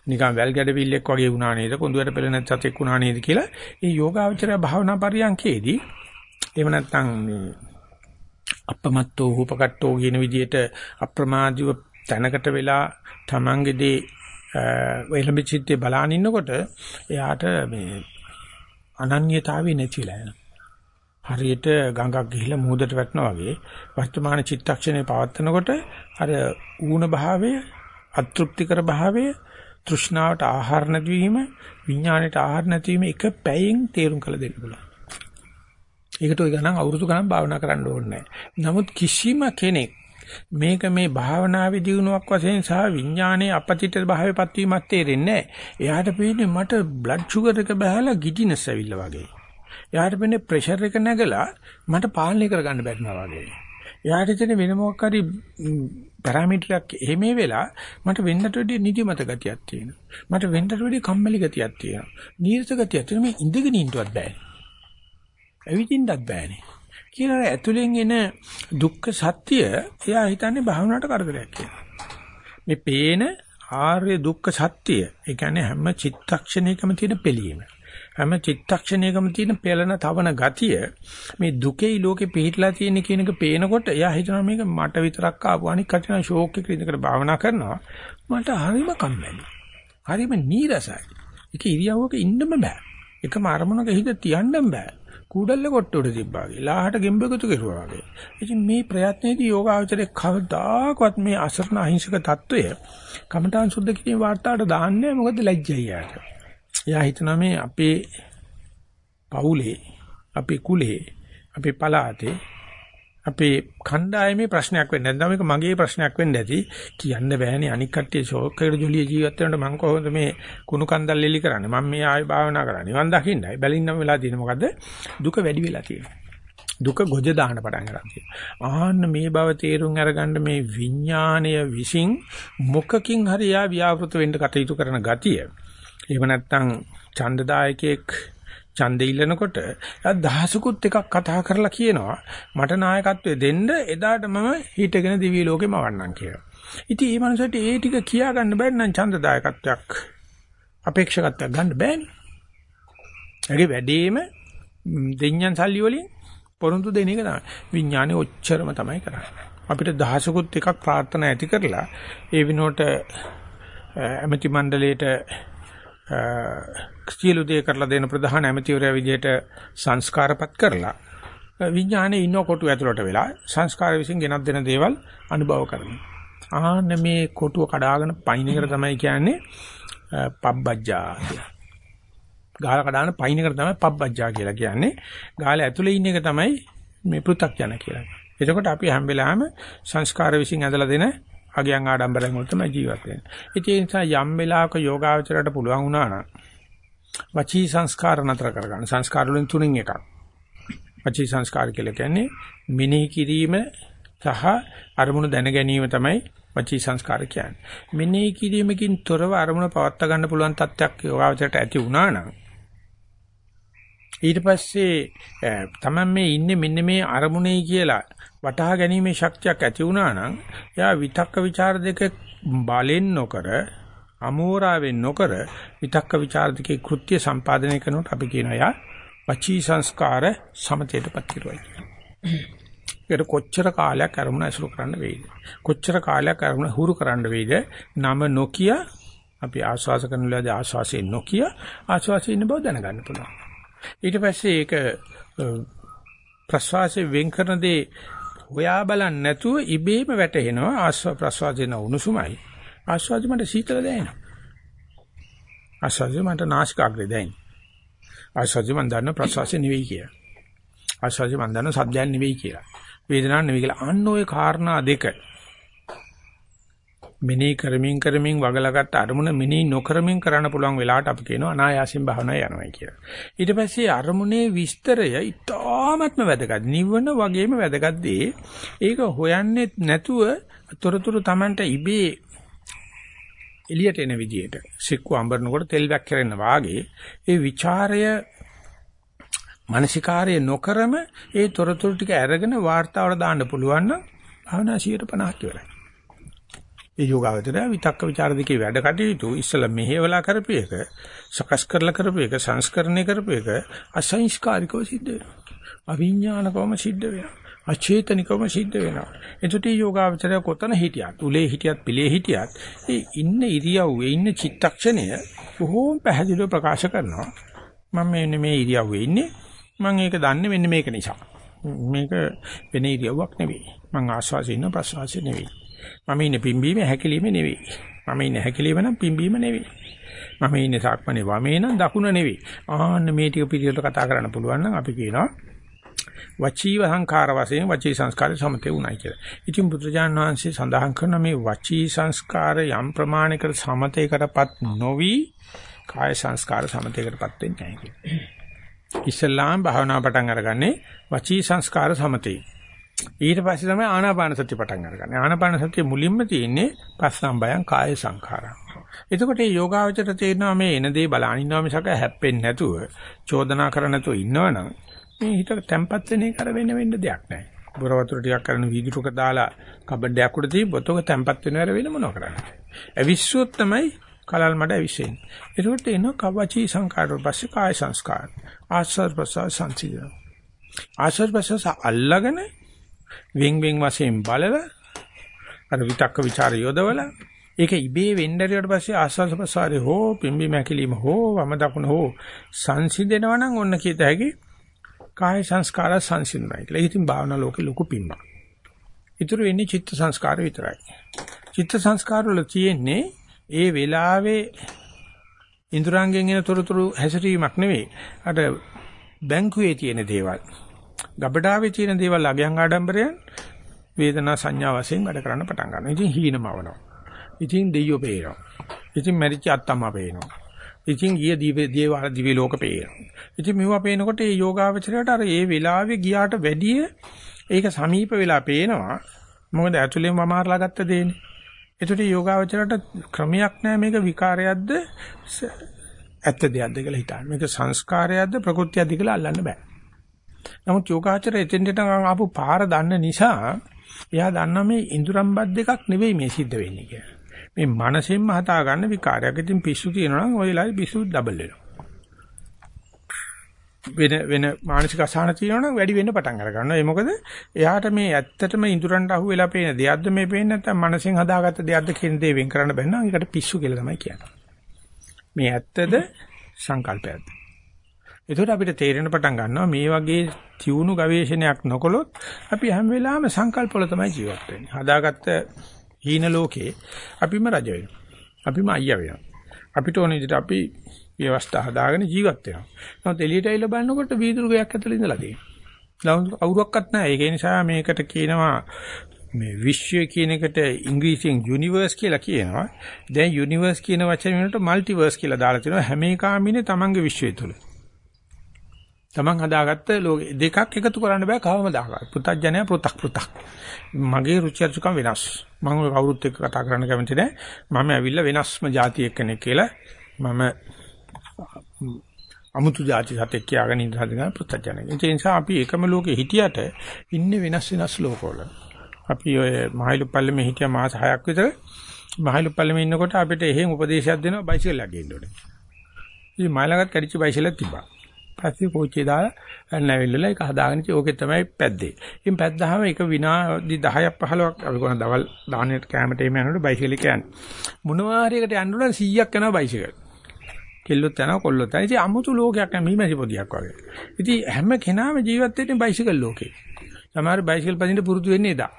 S1: නිකන් වැල් ගැඩවිල්ලෙක් වගේ වුණා නේද? කොඳුයට පෙළෙන සතෙක් වුණා නේද කියලා. මේ යෝගාවචරය භාවනා පරියන්කේදී එහෙම නැත්නම් මේ අපමත්තෝ හූපකට්ටෝ කියන විදිහට අප්‍රමාදීව තැනකට වෙලා තමන්ගේදී වෙලඹිච්චිත්තේ බලාන ඉන්නකොට එයාට මේ අනන්‍යතාවය නැතිලා යනවා. හරියට ගඟක් ගිහිලා මූදට වැටෙනා වගේ වර්තමාන චිත්තක්ෂණය පවත්නකොට අර ඌණ භාවය, අතෘප්තිකර භාවය, තෘෂ්ණාවට ආහාර නැතිවීම, විඥාණයට ආහාර නැතිවීම එක පැයෙන් තේරුම් කළ දෙන්න පුළුවන්. ඒකට ඔය ගණන් අවුරුදු ගණන් භාවනා කරන්න ඕනේ නමුත් කිසිම කෙනෙක් මේක මේ භාවනාවේ දියුණුවක් වශයෙන් සහ විඥානයේ අපතිත භාවයපත් වීමක් තේරෙන්නේ නැහැ. එයාට පේන්නේ මට බ්ලඩ් ෂුගර් එක බහැලා ගිටිනස් ඇවිල්ලා වගේ. එයාට පේන්නේ ප්‍රෙෂර් එක නැගලා මට පාලනය කරගන්න බැරිනවා වගේ. එයාට හිතෙන වෙන මොකක් හරි පැරාමීටරයක් එහෙමේ වෙලා මට වෙන්නට වැඩිය නිදිමත ගතියක් තියෙනවා. මට වෙන්නට වැඩිය කම්මැලි ගතියක් තියෙනවා. නීරස ගතියක් තියෙනවා. මේ ඉඳගෙන ඉන්නවත් බෑ. ඇවිදින්නත් බෑනේ. කියලා ඇතුලෙන් එන දුක්ඛ සත්‍ය එයා හිතන්නේ භාවනාවට කරදරයක් කියලා. මේ පේන ආර්ය දුක්ඛ සත්‍ය ඒ කියන්නේ හැම චිත්තක්ෂණයකම තියෙන පිළීම. හැම චිත්තක්ෂණයකම තියෙන පෙළන තවන ගතිය මේ දුකේ ලෝකේ පිහිටලා තියෙන කියන එක පේනකොට එයා හිතනවා මේක මට විතරක් ආපු අනික් කටින ෂෝක් එක ඉදකට භාවනා කරනවා මට හරිම කම්මැලි. හරිම නීරසයි. ඒක ඉරියව්වක ඉන්නම බෑ. එකම අරමුණක හිත තියන්න බෑ. කුඩල්ල කොට්ටුවට තිබ්බා වගේ. ලාහට ගෙම්බෙකුතු කෙරුවා වගේ. ඉතින් මේ ප්‍රයත්නයේදී යෝගාචරයේ කවදාකවත් මේ අසරණ අහිංසක తত্ত্বය කමඨාන් සුද්ධ කිරීම වාර්තාවට දාන්නේ මොකද ලැජ්ජයි යාට. එයා හිතනවා මේ අපේ පවුලේ, අපේ කුලේ, අපේ පළාතේ අපේ කණ්ඩායමේ ප්‍රශ්නයක් වෙන්නේ නැත්නම් මේක මගේ ප්‍රශ්නයක් වෙන්න ඇති කියන්න බෑනේ. අනික් කට්ටිය ෂෝක් එකට ජොලිය ජීවත් වෙනකොට මම කොහොමද මේ කුණු කන්දල් එලි කරන්නේ? මම මේ ආයෙ භාවනා කරන්නේ. නිවන් දකින්නයි. බැලින්නම වෙලා තියෙන මොකද දුක වැඩි වෙලා තියෙනවා. දුක ගොජ දාන්න පටන් ගන්නවා ආන්න මේ බව තේරුම් අරගන්න මේ විඥාණය විසින් මොකකින් හරි යා ව්‍යාපෘත වෙන්න කටයුතු කරන ගතිය. එහෙම නැත්නම් ඡන්දදායකයෙක් ඡන්දෙ ඉල්ලනකොට එයා දහසකුත් එකක් කතා කරලා කියනවා මට නායකත්වය දෙන්න එදාට මම හිටගෙන දිවි ලෝකෙම වන්නම් කියලා. ඉතින් මේ මනුස්සයට ඒ ටික කියා ගන්න බැරි නම් ඡන්දදායකත්වයක් අපේක්ෂකත්වයක් ගන්න බෑනේ. ඒගේ වැඩේම දෙඤ්ඤන් සල්ලි වලින් පොරොන්දු දෙන එක තමයි. විඥානේ ඔච්චරම තමයි කරන්නේ. අපිට දහසකුත් එකක් ප්‍රාර්ථනා ඇති කරලා ඒ විනෝට ඇමති මණ්ඩලයට සියලු දේ කරලා දෙන ප්‍රධාන ඇමතිවරයා විදිහට සංස්කාරපත් කරලා විඥානේ ඉන්න කොටු ඇතුළට වෙලා සංස්කාර විසින් ගෙනත් දෙන දේවල් අනුභව කරනවා. ආන්න මේ කොටුව කඩාගෙන පයින් එකට තමයි කියන්නේ පබ්බජ්ජා කියලා. ගාල කඩාන පයින් එකට තමයි පබ්බජ්ජා කියලා කියන්නේ. ගාල ඇතුලේ ඉන්න එක තමයි මේ පෘ탁ජන කියලා. එතකොට අපි හැම වෙලාවෙම සංස්කාර විසින් ඇදලා දෙන අගයන් ආඩම්බරයෙන් වල තමයි ජීවත් වෙන්නේ. ඒ නිසා යම් වෙලාවක යෝගාවචරයට පුළුවන් වුණා නම් වචී සංස්කාර නතර කරගන්න. සංස්කාර වලින් තුනෙන් එකක්. වචී සංස්කාර කියලා කියන්නේ මෙනෙහි කිරීම සහ අරමුණු දැන ගැනීම තමයි වචී සංස්කාර කියන්නේ. මෙනෙහි කිරීමකින් තොරව අරමුණ පවත්වා ගන්න පුළුවන් තත්ත්වයක් යෝගාවචරයට ඇති වුණා නම් ඊට පස්සේ තමයි මේ ඉන්නේ මෙන්න මේ අරමුණේ කියලා වටහා ගැනීමේ ශක්තියක් ඇති වුණා නම් එයා විතක්ක ਵਿਚාර දෙක බලෙන් නොකර අමෝරාවෙන් නොකර විතක්ක ਵਿਚාර දෙකේ කෘත්‍ය සම්පාදනය කරනකොට අපි කියනවා යා වචී සංස්කාර සමතේටපත් කිරුවයි කියලා. කොච්චර කාලයක් අරමුණ ඇසුරු කරන්න වෙයිද? කොච්චර කාලයක් අරමුණ හුරු කරන්න වෙයිද? නම නොකිය අපි ආශ්වාස කරන වෙලාවදී ආශ්වාසයෙන් නොකිය ආශ්වාසයේ ඉන්න බව දැනගන්න පුළුවන්. ඊට පස්සේ ඒක ප්‍රශ්වාසයෙන් වෙන් කරන දේ හොයා බලන්නේ නැතුව ඉබේම වැටෙනවා ආස්වා ප්‍රස්වාදේන උණුසුමයි. ආස්වාදෙ මට සීතල දැනෙනවා. ආස්වාදෙ මට නාසිකාග්‍රේ දැනෙනවා. ආස්වාදෙ මන් දන්න ප්‍රස්වාසය නෙවෙයි කියලා. ආස්වාදෙ මන් දන්න සද්දයන් නෙවෙයි කියලා. වේදනාවක් නෙවෙයි කියලා. අන්න ওই කාරණා දෙක මෙනෙහි කරමින් කරමින් වගලාගත් අරමුණ මෙනෙහි නොකරමින් කරන්න පුළුවන් වෙලාවට අපි කියනවා අනායාසින් භාවනා යනවා කියලා. ඊට පස්සේ අරමුණේ විස්තරය ඉතාමත්ම වැදගත්. නිවන වගේම වැදගත් දේ. ඒක හොයන්නේ නැතුව තොරතුරු Tamanට ඉබේ එළියට එන විදියට සික්කු අඹරනකොට තෙල් වැක්කරන වාගේ ඒ ਵਿਚාරය මානසිකාරය නොකරම ඒ තොරතුරු ටික අරගෙන වார்த்தාවට දාන්න පුළුවන් නම් භාවනා 150ක් ඉවරයි. ඒ යෝගාවචරය විතක්ක ਵਿਚාර දෙකේ වැඩ කටයුතු ඉස්සලා මෙහෙवला කරපු එක සකස් කරලා කරපු එක සංස්කරණය කරපු එක අසංස්කාරිකව සිද්ධ වෙනවා. අවිඥානිකවම සිද්ධ වෙනවා. අචේතනිකවම සිද්ධ වෙනවා එතකොට යෝගාවචරය කොතන හිටියත් උලේ හිටියත් පිළේ හිටියත් ඒ ඉන්න ඉරියව්වේ ඉන්න චිත්තක්ෂණය බොහෝම පැහැදිලිව ප්‍රකාශ කරනවා මම මෙන්න මේ ඉරියව්වේ ඉන්නේ මම ඒක දන්නේ මෙන්න මේක නිසා මේක වෙන ඉරියව්වක් නෙවෙයි මම ආස්වාසින්න ප්‍රසවාසය නෙවෙයි මම ඉන්නේ පිම්බීම හැකිලිම නෙවෙයි. මම ඉන්නේ හැකිලිම නම් පිම්බීම නෙවෙයි. මම ඉන්නේ සක්මනේ වමේ නම් දකුණ නෙවෙයි. ආන්න මේ ටික පිළිවෙලට කතා කරන්න පුළුවන් නම් අපි කියනවා වචීව සංඛාර වශයෙන් වචී සංස්කාරය සමතේ උනායි කියලා. ඉතින් බුදුජාන් වහන්සේ සඳහන් කරන මේ වචී සංස්කාර යම් ප්‍රමාණයකට සමතේකටපත් නොවි කාය සංස්කාර සමතේකටපත් වෙන්නේ නැහැ කියලා. ඉස්ලාම් භාවනා පටන් අරගන්නේ වචී සංස්කාර සමතේ. ඊට පස්සේ තමයි ආනාපාන සතිය පටන් අරගන්නේ. ආනාපාන සතිය මුලින්ම තියෙන්නේ පස්සම්බයං කාය සංඛාරං. එතකොට මේ යෝගාවචර තේරෙනවා මේ එන දේ බලන ඉන්නවා මිසක හැප්පෙන්නේ නැතුව, චෝදනා කර නැතුව ඉන්නවනම් මේ හිත තැම්පත් වෙන එක වෙන වෙන්න දෙයක් නැහැ. බොර වතුර ටිකක් කරන වීදුරුක දාලා කබඩයක් උඩ තියබොත් ඔක තැම්පත් වෙනවර වෙන මොනව කරන්නේ. ඇවිස්සුවොත් තමයි කලල් මඩ ඇවිස්සෙන්නේ. ඒකට එන කවචී සංකාර පස්සේ කාය සංස්කාර. ආස්වාද ප්‍රසාර සංසිඳන. ආස්වාද ප්‍රසාර අල්ලගෙන වෙන් වෙන් වශයෙන් බලලා අර විතක්ක ਵਿਚාර යොදවලා ඒක ඉබේ වෙන්නරියට පස්සේ ආස්වාද ප්‍රසාරේ හෝ පිම්බි මැකිලිම හෝ වම දකුණ හෝ සංසිඳෙනවා නම් ඔන්න කීත හැකි කාය සංස්කාර සංසිඳුණා කියලා. ඉතින් භාවනා ලෝකේ ලොකු පිම්මක්. ඊටු වෙන්නේ චිත්ත සංස්කාර විතරයි. චිත්ත සංස්කාර වල තියෙන්නේ ඒ වෙලාවේ ඉන්ද්‍රාංගෙන් එන තොරතුරු හැසිරීමක් නෙවෙයි. අර බැංකුවේ තියෙන දේවල්. ගබඩාවේ තියෙන දේවල් අගයන් ආඩම්බරයන් වේදනා සංඥා වශයෙන් වැඩ කරන්න පටන් ගන්නවා. ඉතින් හීනමවනවා. ඉතින් දෙයියෝ පේනවා. ඉතින් මැරිච්ච අත්තම්මා පේනවා. ඉතින් ගිය දිවේ දේවාල දිවේ ලෝක පේනවා. ඉතින් මෙවුවා පේනකොට මේ යෝගාවචරයට අර ඒ වෙලාවේ ගියාට වැඩිය ඒක සමීප වෙලා පේනවා. මොකද ඇතුලෙන් වමාරලා ගත්ත දේනේ. ඒකට යෝගාවචරයට ක්‍රමයක් නැහැ මේක විකාරයක්ද ඇත්ත දෙයක්ද කියලා හිතන්න. මේක සංස්කාරයක්ද ප්‍රകൃතියක්ද කියලා අල්ලන්න බෑ. නමුත් යෝගාචරය එතෙන්ට ආපු පාර දන්න නිසා එයා දන්නා මේ ඉඳුරම්බත් දෙකක් නෙවෙයි මේ සිද්ධ වෙන්නේ කියලා. මේ මනසෙන්ම හදා ගන්න විකාරයක්. ඉතින් පිස්සු තියෙනවා නම් ওই වෙලාවේ පිස්සු ඩබල් වෙනවා. වෙන වෙන මානසික අසහන තියෙනවා නම් වැඩි වෙන්න පටන් අර ගන්නවා. ඒ මොකද එයාට මේ ඇත්තටම ඉඳුරන්ට අහු වෙලා පේන දෙයක්ද මේ පේන්නේ නැත්නම් මනසෙන් හදාගත්ත දෙයක්ද කියන දේ වෙන් කරන්න බැන්න. ඒකට පිස්සු කියලා තමයි කියන්නේ. මේ ඇත්තද සංකල්පයක්ද? එතකොට අපිට තේරෙන පටන් ගන්නවා මේ වගේ තියුණු ගවේෂණයක් නොකළොත් අපි හැම වෙලාවෙම සංකල්පවල තමයි ජීවත් වෙන්නේ. හදාගත්ත හීන ලෝකේ අපිම රජ වෙනවා. අපිම අයියා වෙනවා. අපිට ඕන විදිහට අපි ව්‍යවස්ථා හදාගෙන ජීවත් වෙනවා. නමුත් එළියට ඇවිල්ලා බලනකොට වීදුරු ගයක් ඇතුළේ ඉඳලා තියෙනවා. කවුරක්වත් නැහැ. ඒක නිසා මේකට කියනවා මේ විශ්වය කියන එකට ඉංග්‍රීසියෙන් යුනිවර්ස් කියලා කියනවා. දැන් යුනිවර්ස් කියන වචනේ වෙනකොට මල්ටිවර්ස් කියලා දාලා තිනවා. හැම එකම ඉන්නේ තමන්ගේ විශ්වය තුළ. තමන් හදාගත්ත ලෝකෙ දෙකක් එකතු කරන්න බෑ කවමදාකවත්. පුතත්ජනයා පෘ탁 පෘ탁. මගේ රුචි අරුචිකම් වෙනස්. මම ඔය කවුරුත් එක්ක කතා කරන්න කැමති නෑ. මම ඇවිල්ලා වෙනස්ම જાතියක් කෙනෙක් කියලා මම අමුතු જાති සතෙක් කියාගෙන ඉඳ හදන පුතත්ජනයා. ඒ නිසා අපි එකම ලෝකෙ හිටියට ඉන්නේ වෙනස් වෙනස් ලෝකවල. අපි ඔය මහලු පල්ලෙමේ හිටිය මාස 6ක් විතර මහලු පල්ලෙමේ ඉන්නකොට අපිට එහෙන් උපදේශයක් දෙනවා බයිසිකල් එකක් ගේන්න ඕනේ. ඉතින් මයිලකට කැඩිච්ච බයිසිකලක් තිබ්බා. පස්සේ කෝච්චිය දාලා නැවිල්ලලා ඒක හදාගෙන ඉති ඕකේ තමයි පැද්දේ. ඉතින් පැද්දාම ඒක විනාඩි 10ක් 15ක් අපි කොහොමද දවල් දාහනේ කැමරට එම යනකොට බයිසිකලේ කියන්නේ. මොනවා හරි එකට යන්න උනන 100ක් යනවා බයිසිකල්. කෙල්ලොත් යනවා කොල්ලොත් යනවා. ඉතින් අමුතු ලෝකයක් නේ මීමැසි පොදියක් වගේ. ඉතින් හැම කෙනාම ජීවත් වෙන්නේ බයිසිකල් ලෝකේ. සමහර බයිසිකල් පදින්න පුරුදු වෙන්නේ එදා.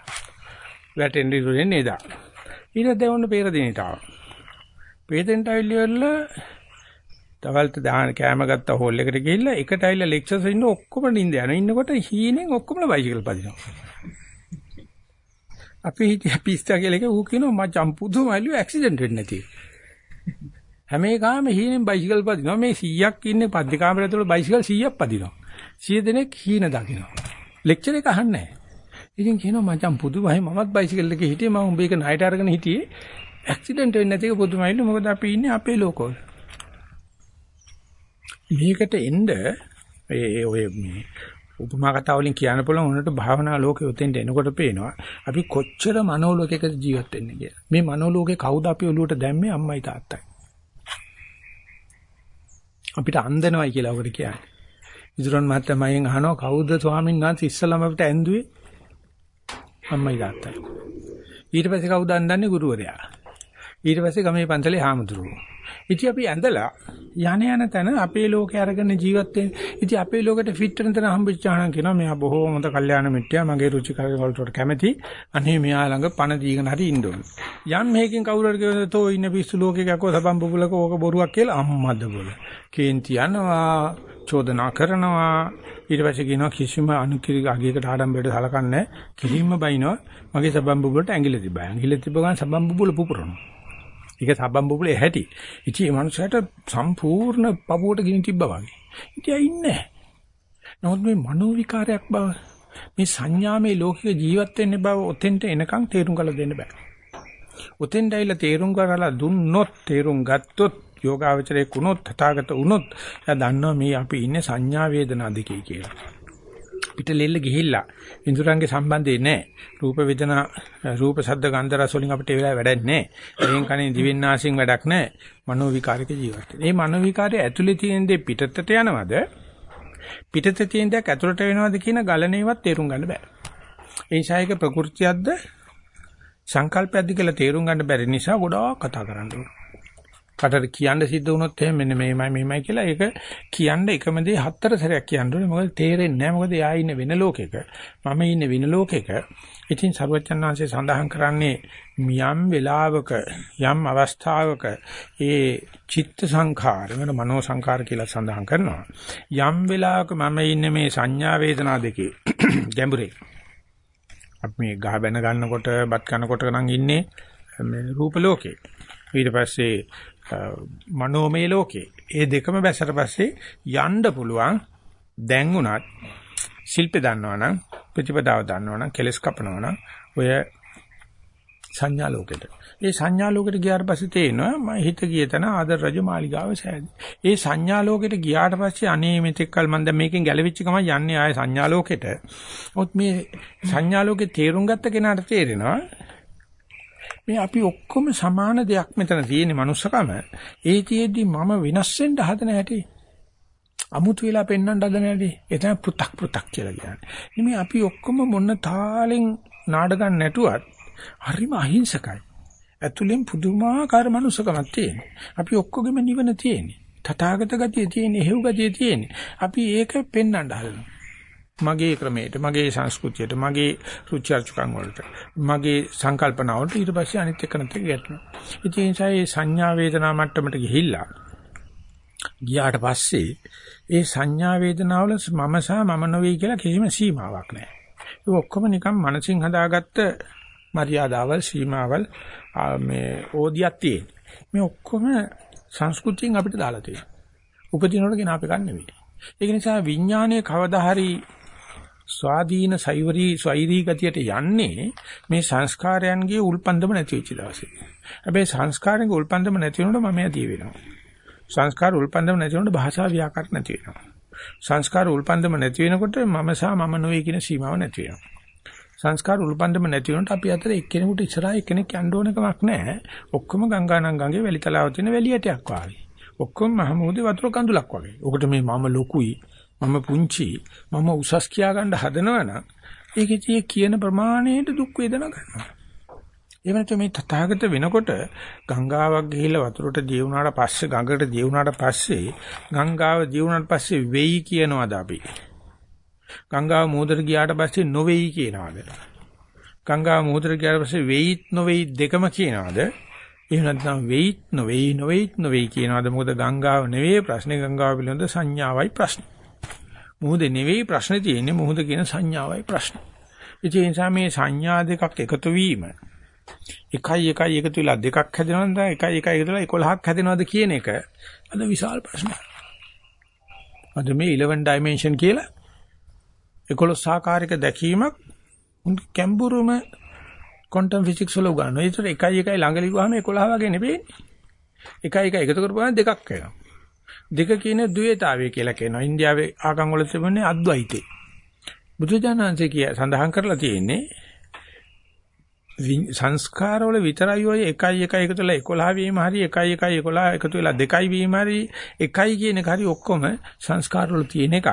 S1: වැටෙන්න ඉරු වෙන්නේ එදා. ඊට දෙවන්න පෙර දිනේට ආවා. පෙරදෙන්ට ඇවිල්ලා තවල්ට දාන කෑම ගත්ත හෝල් එකට ගිහිල්ලා එකට ඇවිල්ලා ලෙක්චර්ස් ඉන්න ඔක්කොම නිින්ද යනවා. ඉන්නකොට හීනෙන් ඔක්කොම බයිසිකල් පදිනවා. අපි හිටිය පිස්සා කියලා එක ඌ කියනවා මචං පුදුමයිලු ඇක්සිඩන්ට් වෙන්නේ නැති. හැම එකම හීනෙන් බයිසිකල් පදිනවා. මේ 100ක් ඉන්නේ පද්ද කාමරය ඇතුළේ බයිසිකල් 100ක් පදිනවා. 100 දෙනෙක් හීන දකිනවා. ලෙක්චර් එක අහන්නේ නැහැ. ඉතින් කියනවා මචං පුදුමයි මමත් බයිසිකල් එකේ හිටියේ මම උඹ ඒක ණයට අරගෙන හිටියේ. ඇක්සිඩන්ට් වෙන්නේ නැති එක පුදුමයිලු මොකද අපි ඉන්නේ අපේ ලෝකවල. මේකට එන්න ඒ ඔය මේ උපමා කතා වලින් කියන්න පුළුවන් උනට භාවනා ලෝකෙ උතෙන්ට එනකොට පේනවා අපි කොච්චර මනෝලෝකයක ජීවත් වෙන්නේ කියලා. මේ මනෝලෝකේ කවුද අපි ඔලුවට දැම්මේ අම්මයි තාත්තයි. අපිට අන්දනවයි කියලා ඔකට කියන්නේ. ඉදරන් මහත්තයා මයෙන් අහනවා කවුද ස්වාමීන් වහන්සේ ඉස්සලම අපිට ඇඳුවේ? අම්මයි තාත්තයි. ඊට පස්සේ කවුද අන්දන්නේ ගුරුවරයා. ඊට පස්සේ ගමේ පන්සලේ හාමුදුරුවෝ. ඉතින් අපි ඇඳලා යන යන තැන අපේ ලෝකේ අරගෙන ජීවත් වෙන. ඉතින් අපේ ලෝකෙට ෆිට වෙන තැන හම්බෙච්චානම් කියනවා මෙයා බොහෝම හොඳ කල්යාණ මිත්‍යා මගේ රුචිකර වලට කැමති. අනේ මෙයා ළඟ පණ දීගෙන හරි ඉන්න ඕනේ. යම් මේකෙන් කවුරු හරි කියනවා තෝ ඉන්න පිස්සු ලෝකේ කකෝ සබම් බුබුලක ඕක බොරුවක් කියලා අම්මද බොල. කේන්ති යනවා, චෝදනා කරනවා. ඊට පස්සේ කියනවා කිසිම අනුකිරි අගයකට ආඩම්බරයට සලකන්නේ කිසිම බයිනවා මගේ සබම් බුබුලට ඇඟිලි තිබ්බා. ඇඟිලි තිබ්බ ගමන් සබම් බුබුල පුපුරනවා. ඒක සබම් බුබුලේ හැටි. ඉතින් මේ මනුස්සයාට සම්පූර්ණ පපුවට ගිනි තිබ්බා වගේ. ඉතින් ඉන්නේ නමුත් මේ මනෝ විකාරයක් බව මේ සංඥාමේ ලෝකික ජීවත් වෙන්න බව ඔතෙන්ට එනකන් තේරුම් ගන්න දෙන්න බෑ. ඔතෙන්ට ඇවිල්ලා තේරුම් කරලා දුන්නොත් තේරුම් ගත්තොත් යෝගාවචරයේ කුණොත් තථාගත වුණොත් එයා දන්නවා මේ අපි ඉන්නේ සංඥා වේදනා දෙකේ කියලා. පිට ලෙල්ල ගිහිල්ලා ඉන්ද්‍රයන්ගේ සම්බන්ධේ නැහැ. රූප වේදනා රූප ශබ්ද ගන්ධ රස වලින් අපිට ඒ වෙලාවේ වැඩක් නැහැ. එයෙන් කනේ දිවෙන් නාසයෙන් වැඩක් නැහැ. මනෝ විකාරක ජීවත් වෙන. මේ මනෝ විකාරය ඇතුලේ තියෙන දේ පිටතට යනවද? පිටතේ තියෙන දේ ඇතුලට වෙනවද කියන ගලණේවත් තේරුම් ගන්න බෑ. ඒ නිසා ඒක ප්‍රകൃතියක්ද සංකල්පයක්ද කියලා තේරුම් ගන්න බැරි නිසා ගොඩාක් කතා කරන්න ඕන. කටට කියන්න සිද්ධ වුණොත් එහෙම මෙන්න මේමයි මේමයි කියලා ඒක කියන්න එකම දේ හතර සැරයක් කියන්න ඕනේ. මොකද තේරෙන්නේ නැහැ. මොකද එයා ඉන්නේ වෙන ලෝකෙක. මම ඉන්නේ වෙන ලෝකෙක. ඉතින් සරුවචනාංශේ සඳහන් කරන්නේ යම් වෙලාවක යම් අවස්ථාවක ඒ චිත්ත සංඛාර වෙන මනෝ සංඛාර කියලා සඳහන් කරනවා. යම් වෙලාවක මම ඉන්නේ මේ සංඥා වේදනා දෙකේ ගැඹුරේ. අපි මේ ගහ බැන ගන්නකොට බත් කනකොට නම් ඉන්නේ මේ රූප ලෝකේ. ඊට පස්සේ මනෝමය ලෝකේ. ඒ දෙකම බැසට පස්සේ යන්න පුළුවන් දැන් උනත් ශිල්පේ දන්නවනම් ප්‍රතිපදාව දන්නවනම් කෙලස් කපනවනම් ඔය සංඥා ලෝකෙට. ඒ සංඥා ලෝකෙට ගියාට පස්සේ තේනවා මම හිත ගිය තැන ආදර රජ මාලිගාව සෑදී. ඒ සංඥා ලෝකෙට ගියාට පස්සේ අනේ මෙතෙක් කල මම දැන් මේකෙන් ගැලවිච්ච ගමන් යන්නේ ආය සංඥා ලෝකෙට. මොකද මේ සංඥා ලෝකේ තේරුම් ගත්ත කෙනාට තේරෙනවා මේ අපි ඔක්කොම සමාන දෙයක් මෙතන තියෙන්නේ manussකම. ඒ තියේදී මම වෙනස් වෙන්න හදන හැටි. අමුතු වෙලා පෙන්වන්න හදන හැටි. ඒ තමයි පෘ탁 පෘ탁 කියලා කියන්නේ. මේ අපි ඔක්කොම මොන තාලෙන් නාඩගම් නැටුවත් හරිම අහිංසකයි. ඇතුලෙන් පුදුමාකාර manussකමක් තියෙනවා. අපි ඔක්කොගෙම නිවන තියෙන්නේ. තථාගත ගතිය තියෙන්නේ, හේව් ගතිය තියෙන්නේ. අපි ඒක පෙන්වන්න හදනවා. මගේ ක්‍රමයට, මගේ සංස්කෘතියට, මගේ රුචි අරුචිකම් වලට, මගේ සංකල්පනා වලට ඊට පස්සේ අනිත් එක නැති ගැටෙනවා. ඉතින් ඒ නිසා මේ සංඥා වේදනා මට්ටමට ගිහිල්ලා ගියාට පස්සේ ඒ සංඥා වේදනාවල මම සහ මම නොවේ කියලා කිසිම සීමාවක් නැහැ. ඒක ඔක්කොම නිකන් මනසින් හදාගත්ත මර්යාදාවල් සීමාවල් මේ ඕදියක් තියෙන. මේ ඔක්කොම සංස්කෘතියෙන් අපිට දාලා තියෙනවා. උපදිනකොට ගෙන අපේ ගන්න නෙවෙයි. ඒක නිසා විඥානයේ කවදා හරි ස්වාධීන සෛවරී ස්වෛරී ගතියට යන්නේ මේ සංස්කාරයන්ගේ උල්පන්දම නැති වෙච්ච දවසේ. හැබැයි සංස්කාරයන්ගේ උල්පන්දම නැති වෙනකොට මම යදී වෙනවා. සංස්කාර උල්පන්දම නැති වෙනකොට භාෂා ව්‍යාකරණ නැති වෙනවා. සංස්කාර උල්පන්දම නැති වෙනකොට මම සහ මම නොවේ කියන සීමාව නැති වෙනවා. සංස්කාර උල්පන්දම නැති වෙනකොට අපි අතර එක්කෙනෙකුට ඉස්සරහා එක්කෙනෙක් යන්න ඕන කමක් නැහැ. ඔක්කොම ගංගානම් ගඟේ වැලි තලාව තියෙන වැලියටයක් වාගේ. ඔක්කොම මහමෝදේ වතුර කඳුලක් වගේ. ඔකට මේ මම ලොකුයි මම පුංචි මම උසස් කියා ගන්න හදනවනම් ඒකේ කියන ප්‍රමාණයට දුක් වේදනා ගන්නවා. ඒ වෙනත මේ තථාගත වෙනකොට ගංගාවක් ගිහිල්ලා වතුරට දිය වුණාට පස්සේ ගඟට දිය වුණාට පස්සේ ගංගාව දිය වුණාට පස්සේ වෙයි කියනවාද අපි? ගංගාව මෝදර ගියාට පස්සේ නොවේයි කියනවාද? ගංගාව මෝදර ගියාට පස්සේ වෙයිත් නොවේයි දෙකම කියනවාද? එහෙම නැත්නම් වෙයිත් නොවේයි නොවේයිත් නොවේයි කියනවාද? මොකද ගංගාව නෙවෙයි ප්‍රශ්නේ ගංගාව පිළිබඳ සංඥාවයි ප්‍රශ්නේ. මොහොතේ නෙවෙයි ප්‍රශ්නේ තියෙන්නේ මොහොත කියන සංඥාවයි ප්‍රශ්නේ. ඒ නිසා මේ සංඥා දෙකක් එකතු වීම එකයි එකයි එකතු වෙලා දෙකක් හැදෙනවද එකයි එකයි එකතු වෙලා 11ක් හැදෙනවද කියන එක අද විශාල ප්‍රශ්නයක්. අද මේ 11 dimension කියලා 11 ආකාරයක දැකීමක් කැම්බුරුම ක්වොන්ටම් ෆිසික්ස් වල උගන්වනවා. ඒතර එකයි එකයි ළඟ ලිව්වහම 11 වගේ නෙවෙයි. එකයි එකයි එකතු කරපුවාම දෙකක් වෙනවා. දෙක කියන ද්වේතාවය කියලා කියනවා. ඉන්දියාවේ ආගම් වල තිබුණේ අද්වෛතේ. බුදුජානන්සේ කිය සඳහන් කරලා තියෙන්නේ සංස්කාරවල විතරයි ඔය 1 1 එකතු වෙලා 11 වීම හරි 1 1 11 එකතු වෙලා 2යි වීම හරි 1යි කියන එක හරි ඔක්කොම සංස්කාරවල තියෙන එකක්.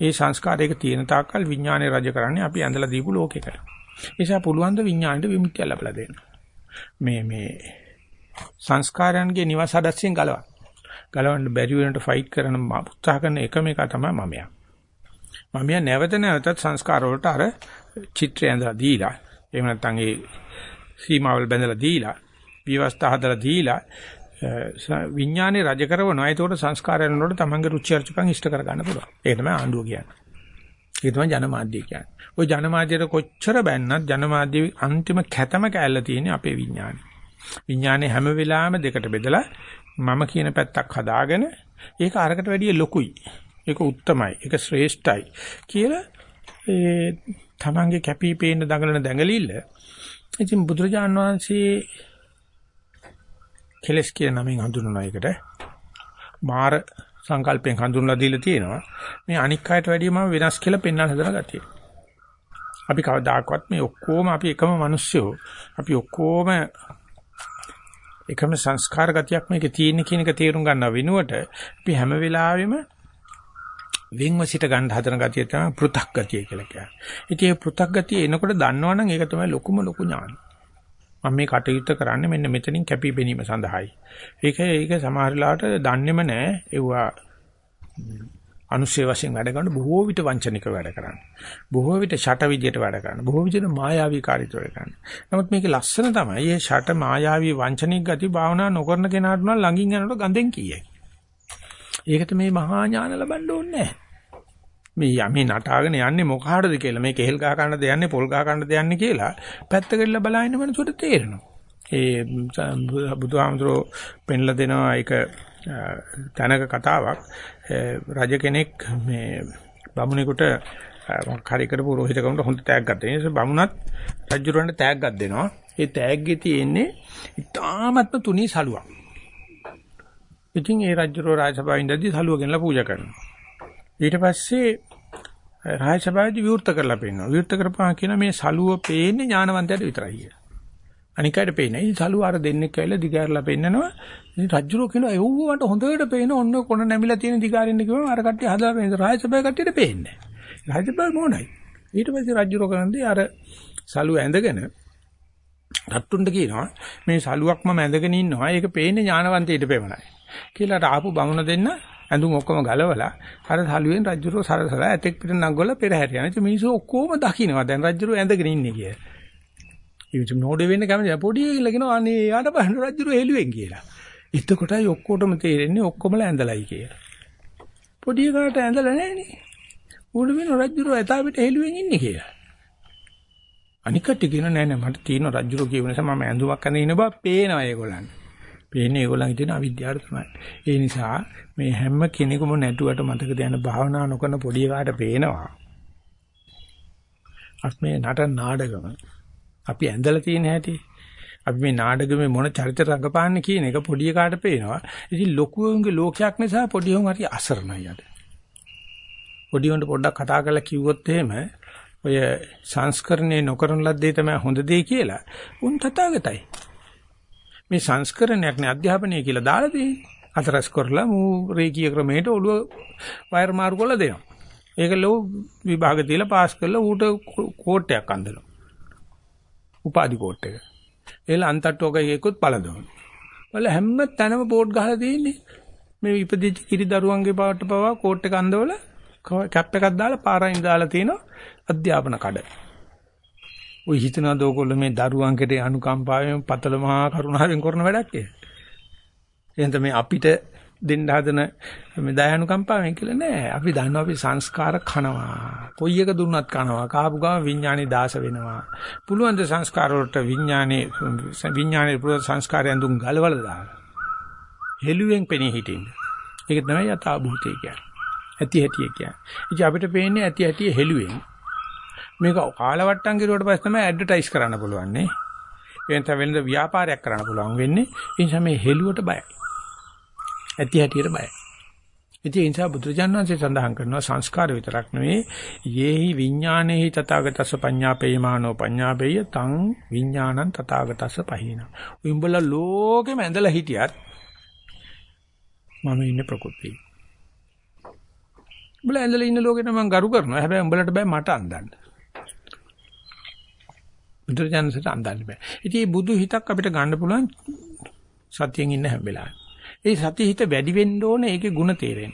S1: ඒ සංස්කාරයක තියෙන තාක්කල් විඥානය රජ කරන්නේ අපි ඇඳලා දීපු ලෝකෙක. ඒ නිසා පුළුවන් ද විඥාණයට විමුක්තිය ලැබලා දෙන්න. මේ මේ සංස්කාරයන්ගේ නිවස හදස්සියෙන් ගලවන්න. ගලවන්න බැරි වෙනට ෆයිට් කරන උත්සාහ කරන එකම එක තමයි මමයා. මමයා නැවත නැවතත් සංස්කාර වලට අර චිත්‍රය ඇඳලා දීලා එහෙම නැත්නම් ඒ සීමාවල් බැඳලා දීලා විවස්ථා හදලා දීලා විඥානේ රජ කරනවා. ඒතකොට සංස්කාරයන් වලට තමන්ගේ රුචි අරුචිකම් ඉෂ්ට කර ගන්න පුළුවන්. ඒක තමයි ආණ්ඩුව කියන්නේ. ඒක තමයි ජනමාධ්‍ය කියන්නේ. ওই ජනමාධ්‍යයට කොච්චර බැන්නත් ජනමාධ්‍ය අන්තිම කැතම කැල්ල තියෙන්නේ අපේ විඥානේ. විඥානේ හැම වෙලාවෙම දෙකට බෙදලා මම කියන පැත්තක් හදාගෙන ඒක අරකට වැඩිය ලොකුයි. ඒක උත්තමයි. ඒක ශ්‍රේෂ්ඨයි කියලා ඒ තමන්ගේ කැපී පේන දඟලන දැඟලිල්ල. ඉතින් බුදුරජාන් වහන්සේ කෙලස් කියන නමින් හඳුන්වන එකට මාර සංකල්පයෙන් හඳුන්වලා දීලා තියෙනවා. මේ අනික් අයට වැඩිය මම වෙනස් කියලා පෙන්වන්න හදන ගතිය. අපි කවදාකවත් මේ ඔක්කොම අපි එකම මිනිස්සුયો. අපි ඔක්කොම එකම සංස්කාර ගතියක් මේකේ තියෙන කියන එක තේරුම් ගන්නව වෙනුවට අපි හැම වෙලාවෙම වෙන්ව සිට ගන්න හදන ගතිය තමයි පෘ탁 ගතිය කියලා කියන්නේ. ඉතින් මේ පෘ탁 ගතිය එනකොට දන්නවනම් ඒක තමයි ලොකුම ලොකු ඥාන. මම මේ කටයුත්ත කරන්නේ මෙන්න මෙතනින් කැපී පෙනීම සඳහායි. ඒක ඒක සමහර වෙලාවට දන්නේම නැහැ. ඒවා අනුශය වශයෙන් වැඩ කරන බොහෝ විට වංචනික වැඩ කරන්නේ. බොහෝ විට ෂට විදියට වැඩ කරන්නේ. බොහෝ විට මායාවී කාර්යයට වැඩ කරන්නේ. නමුත් මේකේ ලස්සන තමයි මේ ෂට මායාවී වංචනික ගති භාවනා නොකරන කෙනාට නම් ළඟින් යනකොට ගඳෙන් කීයයි. ඒකට මේ මහා ඥාන ලබන්න ඕනේ නැහැ. මේ යමේ නටාගෙන යන්නේ මොකහටද කියලා මේක එහෙල් ගහ ගන්නද යන්නේ පොල් ගහ ගන්නද යන්නේ කියලා පැත්තකට බලහින්න මනසට තේරෙනවා. ඒ බුදුහාමුදුරෝ පෙන්ලා දෙනවා ඒක තනක කතාවක් රජ කෙනෙක් මේ බමුණෙකුට හරි කරපු රෝහිතකමට හොඳ තෑග්ගක් දෙන. ඒ නිසා බමුණත් රජුරවන්ට තෑග්ගක් දෙනවා. ඒ තෑග්ගේ තියෙන්නේ ඉතාමත්ම තුනී සලුවක්. ඉතින් ඒ රජුරෝ රාජසභාවෙන් ඉඳදී සලුව ගෙනලා පූජා කරනවා. ඊට පස්සේ රාජසභාවේදී විවෘත කරලා පෙන්නනවා. විවෘත කරපුවා කියන මේ සලුව පේන්නේ ඥානවන්තයට විතරයි කියලා. අනිකයට පේන්නේ. ඉතින් සලුව අර දෙන්නෙක් කියලා දිගාරලා පෙන්නනවා. ඉතින් රජුරෝ කියනවා එව්ව මට හොඳට පේන ඔන්න කොන නැමිලා තියෙන දිගාරින්න කිව්වම අර කට්ටිය හදලා පේන රාජසභාවේ කට්ටියට පේන්නේ නැහැ. රාජසභාව මොනයි? ඊට පස්සේ රජුරෝ කරන්නේ අර සලුව ඇඳගෙන රට්ටුන්ට කියනවා මේ සලුවක් මම ඇඳගෙන ඉන්නවා. ඒක පේන්නේ ඥානවන්තයට පෙවණයි. කියලා ආපු බමුණ දෙන්න ඇඳුම් ඔක්කොම ගලවලා අර සලුවෙන් රජුරෝ සරසලා ඇතෙක් පිට නංගවල පෙරහැර යන. ඉතින් මිනිස්සු ඔක්කොම දකින්නවා දැන් රජුරෝ ඇඳගෙන ඉන්නේ කියලා. ඉතින් නෝඩේ වෙන්න කැමති පොඩි කියලා කියනවා අනේ යාට බහන රජුරෝ හෙළුවෙන් කියලා. එතකොටයි ඔක්කොටම තේරෙන්නේ ඔක්කොමලා ඇඳලයි කියලා. පොඩි එකාට ඇඳලා නැහනේ. ඌට වෙන රජුරෝ ඇතා පිට හෙළුවෙන් ඉන්නේ කියලා. අනික කට්ටිය කියන නෑ නෑ මට තියෙන රජුරෝ කියව නිසා මම ඇඳුමක් අඳින ඉන්න බා පේනවා ඒගොල්ලන්ට. පේන්නේ ඒගොල්ලන්ගේ තියෙන අවිද්‍යාව තමයි. ඒ නිසා මේ හැම කෙනෙකුම නැටුවට මතක තියාගෙන භාවනා නොකරන පොඩි එකාට පේනවා. අත් මේ නට නාඩගම. අපි ඇඳලා තියෙන හැටි. අපි මේ නාඩගමේ මොන චරිත රඟපාන්නේ කියන එක පොඩි එකාට පේනවා. ඉතින් ලොකුවන්ගේ ලෝකයක් නිසා පොඩි උන් හරි අසරණයි අද. පොඩි උන්ට පොඩ්ඩක් කතා කරලා කිව්වොත් එහෙම ඔය සංස්කරණය නොකරන ලද්දේ තමයි හොඳ දේ කියලා. උන් තථාගතයි. මේ සංස්කරණයක් නේ අධ්‍යාපනය කියලා දාලා තියෙන්නේ. අතරස් කරලා මූ රේකී ක්‍රමයට ඔළුව වයර් මාරු කරලා දෙනවා. ඒක ලෝ විභාග තියලා පාස් කරලා ඌට කෝට් එකක් අඳිනවා. උපාධි කෝට් එක. ඒල අන්තට්ටුවක එකකුත් පළදවන. වල හැම තැනම බෝඩ් ගහලා තියෙන්නේ. මේ ඉපදිච්ච කිරි දරුවන්ගේ පාට පවා කෝට් එක අඳවල කැප් එකක් දාලා පාරයින් දාලා තියෙනවා අධ්‍යාපන කඩ. ඔය හිතනවාද ඕගොල්ලෝ මේ දරුවන් කෙරේ අනුකම්පාවෙන් පතල මහා කරුණාවෙන් කරන වැඩක් කියලා. එහෙනම් මේ අපිට දෙන්න හදන මේ දයානුකම්පාවෙන් කියලා නෑ. අපි දන්නවා අපි සංස්කාර කනවා. කොයි එක දුන්නත් කනවා. කාපු ගම විඥානේ දාස වෙනවා. පුළුවන් ද සංස්කාර වලට විඥානේ විඥානේ පුර සංස්කාරයන් දුන් ගලවලා දාන්න. හෙළුවෙන් පෙනී හිටින්න. ඒක තමයි යථා භූතය කියන්නේ. ඇති හැටි කියන්නේ. ඉතින් අපිට පේන්නේ ඇති හැටි හෙළුවෙන්. මේක කාලවට්ටම් කිරුවට පස්සේ තමයි ඇඩ්වර්ටයිස් කරන්න පුළුවන් නේ. එතන වෙනද ව්‍යාපාරයක් කරන්න පුළුවන් වෙන්නේ. ඒ නිසා මේ හෙළුවට බයයි. ඇති හැටියට බයයි. ඉතින් ඒ නිසා බුදුරජාණන්සේ සඳහන් කරනවා සංස්කාර විතරක් නෙවෙයි යේහි විඥානේහි තථාගතස්ස පඤ්ඤාපේයමානෝ පඤ්ඤාපේය තං විඥානං තථාගතස්ස පහින. උඹලා ලෝකෙම ඇඳලා හිටියත් මම ඉන්නේ ප්‍රകൃතියේ. උඹලා ඇඳලා ඉන්න ලෝකෙට මම ගරු කරනවා. හැබැයි උඹලට බෑ මට අඳන්න. බුදුරජාණන්සේට අඳන්න බෑ. ඉතින් මේ බුදු හිතක් අපිට ගන්න පුළුවන් සතියෙන් ඉන්න හැම වෙලාවෙම. ඒ සතිය හිත වැඩි වෙන්න ඕනේ ඒකේ ಗುಣ තේරෙන්න.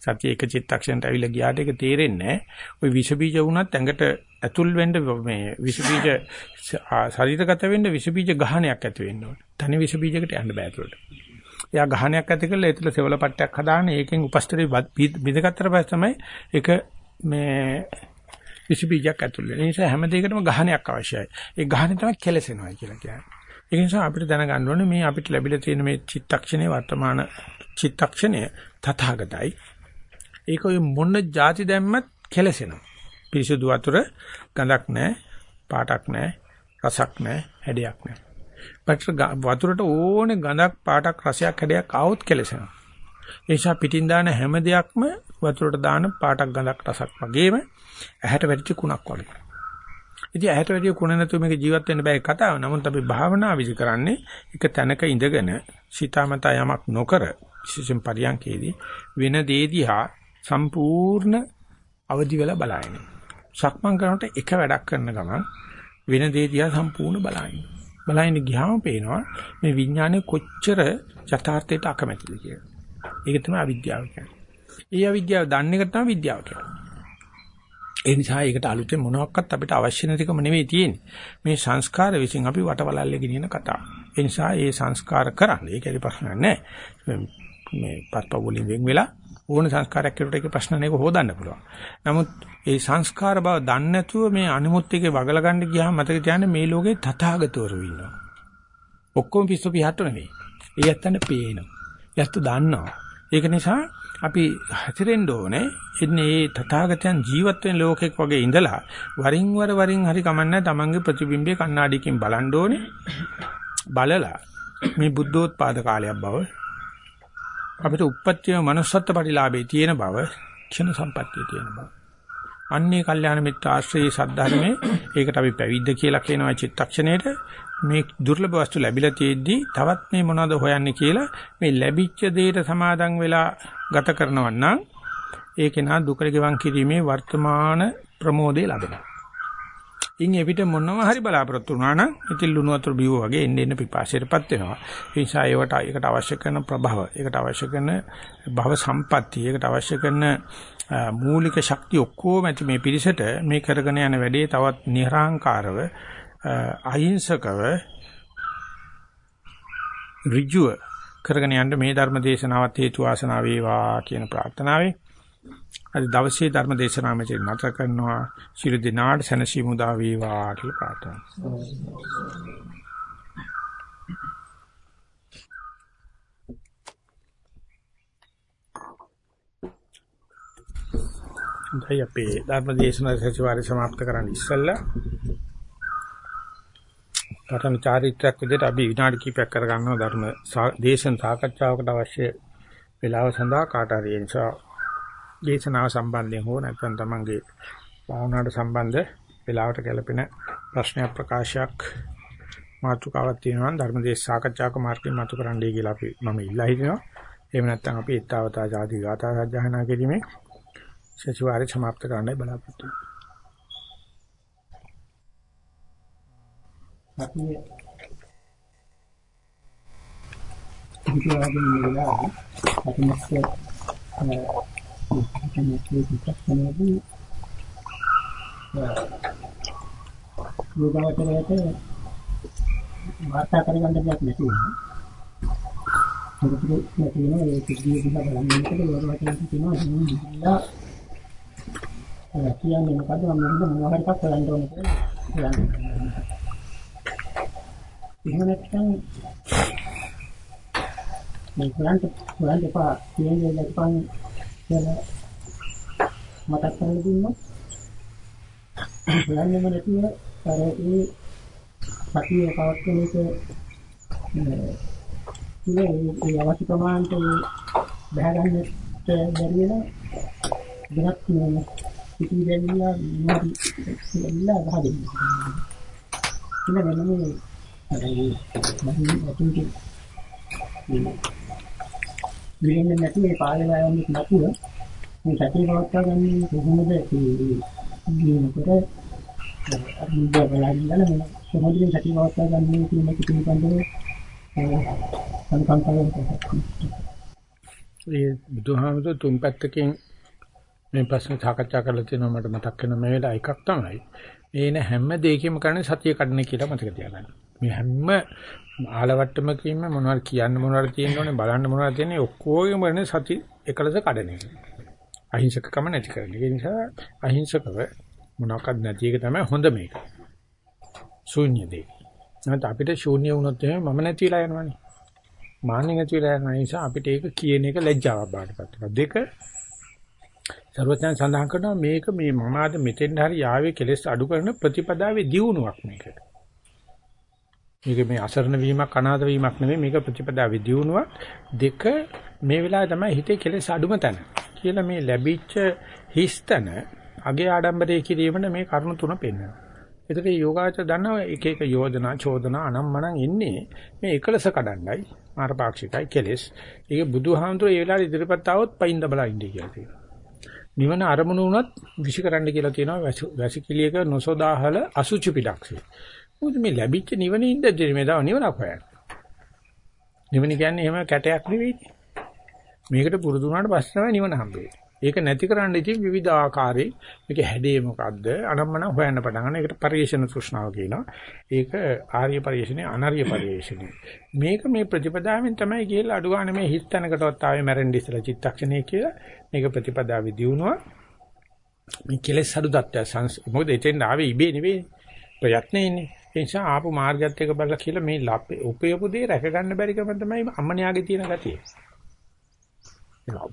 S1: සතිය එක චිත්තක්ෂණයට අවිලා ගියාට ඒක තේරෙන්නේ නැහැ. ওই විස බීජ වුණත් ඇඟට ඇතුල් වෙන්න මේ විස බීජ ශරීරගත වෙන්න විස බීජ ගහණයක් ඇති වෙන්න ඕනේ. තනි විස බීජයකට යන්න බෑ ඒකට. එයා ගහණයක් ඇති කරලා ඒතුල සෙවල පට්ටයක් හදාගෙන ඒකෙන් උපස්තරේ බිඳගත්තට පස්සේ තමයි ඒක මේ විස බීජයක් ඇතුල් වෙන්නේ. ඒ නිසා හැම දෙයකටම ගහණයක් අවශ්‍යයි. ඒ ගහණය තමයි කෙලසෙනවා කියලා කියන්නේ. ඒ නිසා අපිට දැනගන්න ඕනේ මේ අපිට ලැබිලා තියෙන මේ චිත්තක්ෂණේ වර්තමාන චිත්තක්ෂණය තථාගතයි. ඒක ඔය මොන જાති දැම්මත් කෙලසෙනවා. පිරිසුදු වතුර ගඳක් නැහැ, පාටක් නැහැ, රසක් නැහැ, හැඩයක් නැහැ. පතර වතුරට ඕනේ ගඳක්, පාටක්, රසයක්, හැඩයක් ආවොත් කෙලසෙනවා. ඒ නිසා පිටින් දාන හැම දෙයක්ම වතුරට දාන පාටක්, ගඳක්, රසක් වගේම ඇහැට වැටිච්ච කුණක් වගේ. ඉතින් ඇහැට වැඩිය කුණ නැතුව මේක ජීවත් වෙන්න බෑ කතාව. නමුත් අපි භාවනා විදි කරන්නේ එක තැනක ඉඳගෙන සිතාමතා යමක් නොකර විශේෂයෙන් පරියන්කේදී වෙන දේ දිහා සම්පූර්ණ අවදි වෙලා බලائیں۔ සක්මන් කරනකොට එක වැඩක් කරන ගමන් වෙන දේ දිහා සම්පූර්ණ බලائیں۔ බලائیں ගියාම පේනවා මේ විඥානේ කොච්චර යථාර්ථයට අකමැතිද කියලා. ඒක තමයි අවිද්‍යාව කියන්නේ. ඒ අවිද්‍යාව දන්නේ එක තමයි විද්‍යාව කියන්නේ. ඒ නිසා ඒකට අලුතෙන් මොනවත් අපිට අවශ්‍ය නැතිකම නෙවෙයි තියෙන්නේ. මේ සංස්කාර විසින් අපි වටවලල්ලේ ගෙනියන කතාව. ඒ නිසා මේ සංස්කාර කරන්න ඒකේ ප්‍රශ්න නැහැ. මේ පස්ප වලින් වෙන් වෙලා ඕන සංස්කාරයක් කෙරුවට ඒක ප්‍රශ්න නේක හොදන්න පුළුවන්. නමුත් ඒ සංස්කාර බව දන්නේ නැතුව මේ අනිමුත් එකේ වගල ගන්න ගියාම මතක තියාගන්න මේ ලෝකේ තථාගතවරු ඉන්නවා. ඔක්කොම පිස්සු පිහට්ටු නෙවෙයි. ඒ ඇත්තට පේනවා. යැත්තු දන්නවා. ඒක නිසා අපි හැතිරෙන්න ඕනේ. එන්නේ මේ තථාගතයන් ජීවත් වෙන ලෝකෙක වගේ ඉඳලා වරින් වර වරින් හරි කමන්නේ තමන්ගේ ප්‍රතිබිම්බය කණ්ණාඩියකින් බලන්න ඕනේ. බලලා මේ බුද්ධෝත්පාද කාලයක් බව අපිට උප්පත්තිය manussත්ත්ව පරිලාභේ තියෙන බව ක්ෂණ සම්පත්තිය තියෙන බව. අන්නේ කල්යාණ මිත්‍ර ආශ්‍රයේ සද්ධර්මයේ ඒකට අපි පැවිද්ද කියලා කියනවා චිත්තක්ෂණයට. මේ දුර්ලභ වස්තු ලැබිලා තියෙද්දි තවත් මේ මොනවද හොයන්නේ කියලා මේ ලැබිච්ච දෙයට සමාදන් වෙලා ගත කරනවා නම් ඒකේ නා දුකට ගෙවන් කිරීමේ වර්තමාන ප්‍රමෝදේ ලැබෙනවා. ඉන් එවිට මොනව හරි බලාපොරොත්තු වුණා නම් ඉතින් ලුණු වතුර බිව්ව වගේ එන්න එන්න පිපාසයටපත් වෙනවා. ඒ නිසා ඒවට ඒකට අවශ්‍ය කරන ප්‍රභව, ඒකට අවශ්‍ය කරන භව සම්පatti, ඒකට අවශ්‍ය කරන මූලික ශක්තිය ඔක්කොම ඇති මේ පිරිසට මේ කරගෙන යන වැඩේ තවත් නිර්හංකාරව අහිංසකව ඍජුව කරගෙන යන්න මේ ධර්ම දේශනාවත් හේතු ආසනාව වේවා කියන ප්‍රාර්ථනාවයි. අද දවසේ ධර්ම දේශනාව මෙතන නැවත කරනවා. ශිරු දිනාට සනසි මුදා වේවා කියලා ප්‍රාර්ථනා කරනවා. හොඳයි අපේ ධර්ම දේශනා සතිವಾರේ સમાપ્ત කරන්න ඉස්සෙල්ලා රටන චාරිත්‍රාක් විදිහට අපි විනාඩි කිහිපයක් කරගන්නවා ධර්ම දේශන සාකච්ඡාවකට අවශ්‍ය වේලාව සඳහා කාට හරි නිසා දේශනාව සම්බන්ධයෙන් හෝ නැත්නම් තමන්ගේ භාවනාවට සම්බන්ධ වේලාවට ගැලපෙන ප්‍රශ්නයක් ප්‍රකාශයක් මාතෘකාවක් තියෙනවා නම් ධර්ම දේශ සාකච්ඡාවක මාර්ගයෙන් මතු කරන්නයි කියලා අපි මම ඉල්ලා හිටිනවා. එහෙම නැත්නම් අපි ඊතාවතා ආදී ගාථා සජ්ජහනා කිරීමේ සතිವಾರේ સમાપ્ત කරන්නයි බලාපොරොත්තු වෙන්නේ.
S2: අපි විද්‍යාවෙන් නිරලා අපි මස්ත යෝගාවචරයට වාර්තා කරගන්න දෙයක් නැති වෙනවා. මොකද නැති වෙනවා ඒ සිද්ධිය දිහා බලනකොට යෝගාවචරයට කියනවා හින්දා කියන්නේ මොකද්ද මම මොනවා හරි එකක් හොයන්න ඕනේ කියලා කියන්නේ. එහෙම නැත්නම් මේ ග්‍රන්ට් ග්‍රන්ට් එපා කියන්නේ නැත්නම් කියලා මතක් කරලා දුන්නොත් ග්‍රන්ට් එක නැතිව අර ඒ සතිය පවත්වන එක ඉතින් ඒ අවශ්‍ය ප්‍රමාණයට බහැ ගන්නට බැරි වෙන දෙයක් නෙමෙයි ඉතින් දෙන්නා මොකද ඉල්ලා ගහගෙන ඉතින් වෙනම විලෙන්නේ නැති මේ පාලනය යන්නේ නැතුව මේ සතිය පවත්වා ගන්න කොහොමද කියනකොට අනිත් බලන්න මම කොහොමද මේ සතිය පවත්වා ගන්න කියන එක පිළිබඳව සංකල්පයෙන්
S1: ඒ බුදුහාමුදුරු තුන් පැත්තකින් මේ ප්‍රශ්න සාකච්ඡා කරලා තියෙනවා මට මතක් වෙන මේ වෙලාව එකක් තමයි. ඒන හැම දෙයකම කරන්නේ සතිය කඩන කියලා මතක තියාගන්න. මේ හැම ආලවට්ටමකින්ම මොනවද කියන්න මොනවද තියෙන්න ඕනේ බලන්න මොනවද තියෙන්නේ ඔක්කොගෙම කරන්නේ සති එකලස කඩන එක. අහිංසකකම නැති කරන. ඒ නිසා අහිංසකව මොනවාක්වත් නැති එක තමයි හොඳ මේක. ශූන්‍ය දෙය. නැත්නම් අපිට ශූන්‍ය වුණොත් එහෙම මම නැති වෙලා යනවනේ. මාන්නේ නැති වෙලා යන නිසා අපිට ඒක කියන එක ලැජ්ජාවක් බාටපත් වෙනවා. දෙක සර්වඥයන් සඳහන් කරනවා මේක මේ මම අද මෙතෙන් හරි යාවේ කෙලස් අඩු කරන ප්‍රතිපදාවේ දියුණුවක් මේක. මේක මේ අසරණ වීමක් අනාථ වීමක් නෙමෙයි මේක ප්‍රතිපදාවේ දියුණුවක් දෙක මේ වෙලාවේ තමයි හිතේ කෙලෙස් අඩුම තැන කියලා මේ ලැබිච්ච හිස්තන අගේ ආඩම්බරයේ කිරීමන මේ කරුණු තුන පෙන්වනවා. ඒකට යෝගාචර දන්නවා එක එක යෝජනා චෝදනා අනම්මනම් ඉන්නේ මේ එකලස කඩන්නයි මාරපාක්ෂිකයි කෙලෙස්. ඒක බුදුහාමුදුරේ ඒ වෙලාවේ ඉදිරිපත් આવොත් පයින් දබලා ඉන්නේ කියලා තියෙනවා. නිවන අරමුණු වුණත් විෂි කරන්න කියලා තියෙනවා වැසිකිළියක නොසෝදාහල අසුචි පිටක්ෂේ. මොකද මේ ලැබිච්ච නිවනේ ඉඳදී මේ දව නිවනක් හොයන්නේ. නිවන කියන්නේ එහෙම කැටයක් නෙවෙයි. මේකට පුරුදු වුණාට පස්සේ තමයි නිවන හම්බෙන්නේ. ඒක නැති කරන්න ඉතින් විවිධ ආකාරයේ මේක හැඩේ මොකද්ද අනම්මන හොයන්න පටන් ගන්න. ඒකට පරිේශන තෘෂ්ණාව කියනවා. ඒක ආර්ය පරිේශනේ අනාර්ය පරිේශනේ. මේක මේ ප්‍රතිපදාවෙන් තමයි කියලා අඩු ගන්න මේ හිස් තැනකටවත් ආවේ මැරෙන්න ඉස්සලා චිත්තක්ෂණය කියලා. මේක ප්‍රතිපදාවේ දියුණුව. මේ කෙලෙස් අඩු தත්ත්වය මොකද එතෙන් ආවේ ඉබේ නෙවෙයි. ප්‍රයත්නේ ඉන්නේ. ඒ නිසා ආපු මාර්ගයත් එක බලලා කියලා මේ ලපේ උපයපු දේ රැක ගන්න බැරි කම තමයි අම්මණයාගේ තියෙන ගතිය.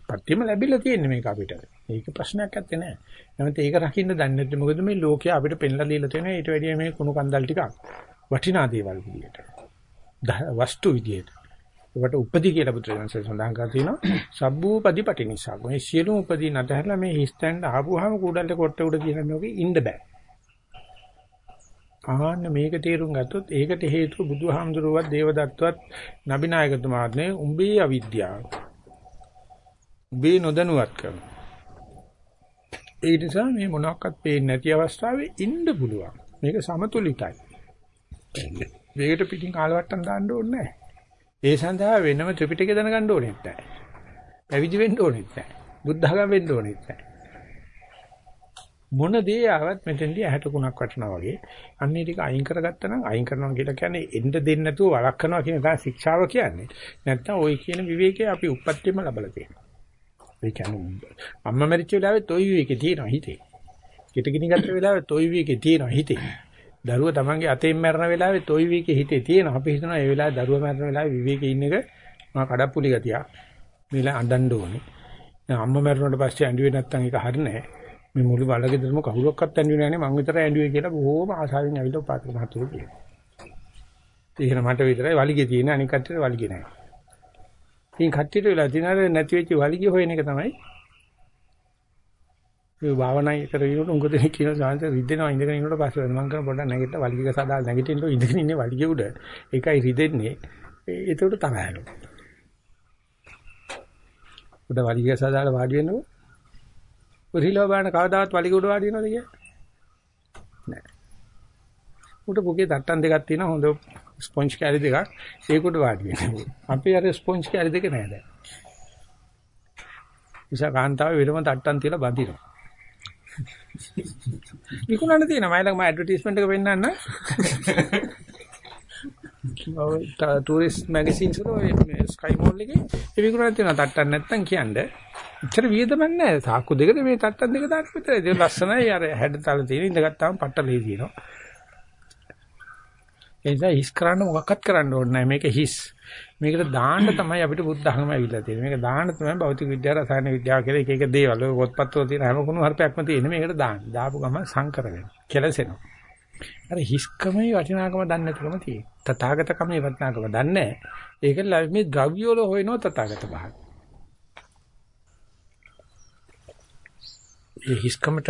S1: පත්‍යම ලැබිලා තියෙන්නේ මේක අපිට. ඒක ප්‍රශ්නයක් නැත්තේ නෑ. නැමෙත ඒක රකින්න දන්නේ නැත්නම් මොකද මේ ලෝකයේ අපිට පෙන්ලා දීලා තියෙන ඊට වැඩිය මේ කුණු කන්දල් ටිකක් වටිනා දේවල් විදියට. වස්තු විදියට. ඒකට උපදි කියලා බුදුරජාණන්සේ සඳහන් කරලා තියෙනවා. සබ්බූපදි පටිනිසා. මේ සියලුම උපදී නැතහැරලා මේ හිස්තැන්න ආපුවාම කුඩල්ලේ කොට උඩ කියන මේකේ ඉන්න බෑ. ආන්න මේක තේරුම් ගත්තොත් ඒකට හේතුව බුදුහාමුදුරුවත් දේවදත්තවත් නබිනායකතුමාත් නේ උඹේ අවිද්‍යාව. උඹේ නොදැනුවත්කම. ඒ නිසා මේ මොනක්වත් පේන්නේ නැති අවස්ථාවේ ඉන්න පුළුවන්. මේක සමතුලිතයි. මේකට පිටින් කාලවට්ටම් දාන්න ඕනේ නැහැ. ඒ සඳහා වෙනම ත්‍රිපිටකය දැනගන්න ඕනෙත් නැහැ. පැවිදි වෙන්න ඕනෙත් නැහැ. බුද්ධ ධර්ම වෙන්න ඕනෙත් නැහැ. මොන දේ ආවත් මෙතෙන්දී ඇහැට කුණක් වටනවා වගේ අන්නේ ටික අයින් කරගත්තා නම් අයින් කරනවා කියලා කියන්නේ එන්න දෙන්නේ නැතුව වළක්වනවා කියන එක ශික්ෂාව කියන්නේ. නැත්තම් ওই කියන විවේකයේ අපි උප්පත්තියම ලබලා තියෙනවා. ඒ කියන්නේ අම්මා මැරිච්ච වෙලාවෙත් ওই විවේකේ තියෙනවා හිතේ. කිටකිනි ගත්ත වෙලාවෙත් ওই විවේකේ තියෙනවා හිතේ. දරුවා තමන්ගේ අතෙන් මැරෙන වෙලාවෙත් ওই විවේකේ හිතේ තියෙනවා. අපි හිතනවා ඒ වෙලාවේ දරුවා මැරෙන වෙලාවේ විවේකේ ඉන්න එක මා කඩප්පුලි ගතියක්. මේලා අඬන්න ඕනේ. අම්මා මැරුණාට පස්සේ ඇඬුවේ නැත්තම් ඒක හරිනේ. මේ මුළු වලගෙදරම කවුරක්වත් ඇඬුවේ නැහැ නේ. මං විතරයි ඇඬුවේ කියලා බොහොම ආසාවෙන් ඇවිල්ලා පාත්‍ර මහතුරු කියනවා. ඒක මට විතරයි වලිගේ තියෙන අනික කට්ටියට වලිගේ නැහැ. ඉතින් කට්ටියට වෙලා තියෙන නැති වෙච්ච වලිගේ හොයන එක තමයි මේ භාවනායි කරගෙන උංග දෙනෙක් කියන සාන්ත රිදෙනවා ඉඳගෙන ඉන්නකොට පස්සේ මම කරන පොඩ්ඩක් නැගිටලා වලිගක සදා නැගිටින්න ඉඳගෙන ඉන්නේ වලිගේ උඩ. ඒකයි රිදෙන්නේ. ඒකට තරහ යනවා උඩ වලිගක සදාලා වාඩි වෙනකොට උරිලව බාන කවදාවත් වලිග උඩ වාඩි වෙනවද කිය? නෑ. උඩ පුගේ තට්ටන් දෙකක් තියෙනවා හොඳ ස්පොන්ජ් කැරි දෙකක් ඒක උඩ වාඩි වෙනවා. අපි අර ස්පොන්ජ් කැරි දෙක නෑ දැන්. ඉෂා කාන්තාව වෙලම තට්ටන් තියලා බඳිනවා. විකුණන්න තියෙනවා මයිලක් මම ඇඩ්වර්ටයිස්මන්ට් එක පෙන්නන්න. ඔය ටූරිස්ට් මැගසින්ස් වල ස්කයි මෝල් එකේ ඒ විකුණන්න තියෙනවා තට්ටන් නැත්තම් කියන්නේ. එච්චර වියදමක් නැහැ. සාක්කු දෙකද මේ තට්ටන් දෙක දාන්න විතරයි. ඒක ලස්සනයි අර හැඩතල තියෙන ඉඳගත්තාම පට්ටලේ තියෙනවා. ඒ නිසා හිස් කරන්න මොකක්වත් කරන්න ඕනේ නැහැ. මේක හිස්. මේකට දාන්න තමයි අපිට බුද්ධ ධර්ම ඇවිල්ලා තියෙන්නේ. මේක දාන්න තමයි භෞතික විද්‍යාව, රසායන විද්‍යාව කියලා එක එක දේවල් ඔය පොත්පත්වල තියෙන හැම කුණු හර්පයක්ම තියෙන මේකට දාන්න. දාපු ගමන් සංකර වෙනවා. කෙලසෙනවා. අර හිස්කමේ වටිනාකම දන්නේ නැතිකම තියෙනවා. තථාගතකමේ වටිනාකම දන්නේ නැහැ. ඒක මේ ද්‍රව්‍ය වල හොයනවා තථාගත භාගය. ඒ හිස්කමට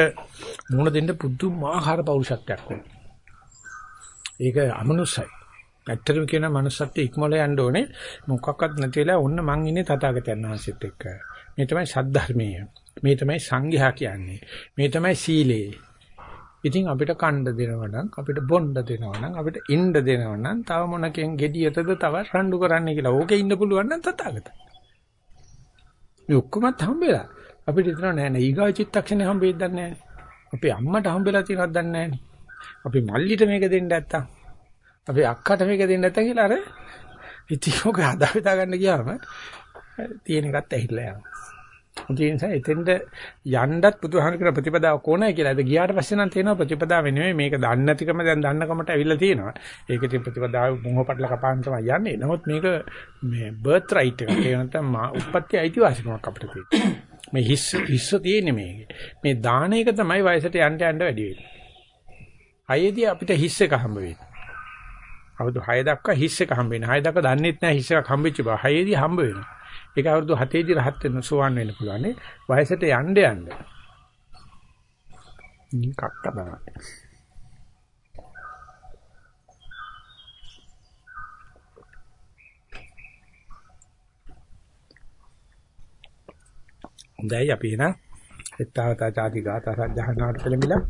S1: මුණ දෙන්න පුදුමාකාර පෞරුෂත්වයක් ඕනේ. ඒක අමනුස්සයි. ඇත්තටම කියන මනුස්සත්වයේ ඉක්මවල යන්න ඕනේ. මොකක්වත් නැති වෙලා ඔන්න මං ඉන්නේ තථාගතයන් වහන්සේත් එක්ක. මේ තමයි සද්ධර්මීය. මේ තමයි සංඝයා කියන්නේ. මේ තමයි සීලය. ඉතින් අපිට කණ්ඩ දෙනවා නම් අපිට බොණ්ඩ දෙනවා නම් අපිට ඉන්න දෙනවා නම් තව මොනකෙන් gediයටද තව රණ්ඩු කරන්න කියලා. ඕකේ ඉන්න පුළුවන් නම් තථාගත. මේ ඔක්කොමත් හම්බෙලා. අපිට හිතනවා නෑ නෑ ඊගා චිත්තක්ෂණේ හම්බෙද්ද නැහැ. අපේ අම්මට හම්බෙලා තියෙනවද දන්නේ නැහැ. අපි මල්ලිට මේක දෙන්න නැත්තම්. අපි අක්කට මේක දෙන්න නැත්තම් කියලා අර ඉතින් ඔක හදා බෙදා ගන්න ගියාම තියෙන එකත් ඇහිලා යනවා. ඒ නිසා එතෙන්ද යන්නත් බුදුහාම කියන ප්‍රතිපදාව කොනයි කියලා. ඒක ගියාට පස්සේ නම් තේනවා ප්‍රතිපදාව නෙමෙයි මේක දන්නේ නැතිකම දැන් දන්න කමට ඇවිල්ලා තියෙනවා. ඒක ඉතින් ප්‍රතිපදාව මොහොපටල කපාන්න තමයි යන්නේ. නමුත් මේක මේ බර්ත් රයිට් එක. ඒ නැත්නම් උප්පත්ති අයිතිවාසිකමක් අපිට තියෙනවා. මේ හිස් හිස්ස තියෙන්නේ මේකේ. මේ දාන එක තමයි වයසට යන්න යන්න වැඩි වෙන්නේ. හයේදී අපිට හිස් එක හම්බ වෙන්නේ. අවුරුදු 6 දක්වා හිස් එක හම්බ වෙනවා. 6 දක්වා දන්නෙත් නැහැ හිස් එකක් හම්බෙච්ච බව. හයේදී හම්බ වෙනවා. ඒක අවුරුදු 7 දී රහත් වෙන සෝවන් වෙන්න පුළුවන්. වයසට යන්න යන්න. නිකක් තමයි. හොඳයි අපි එන එත්තාවතා ചാති ගාථා සජ්ජහනාවට පෙළඹිලා.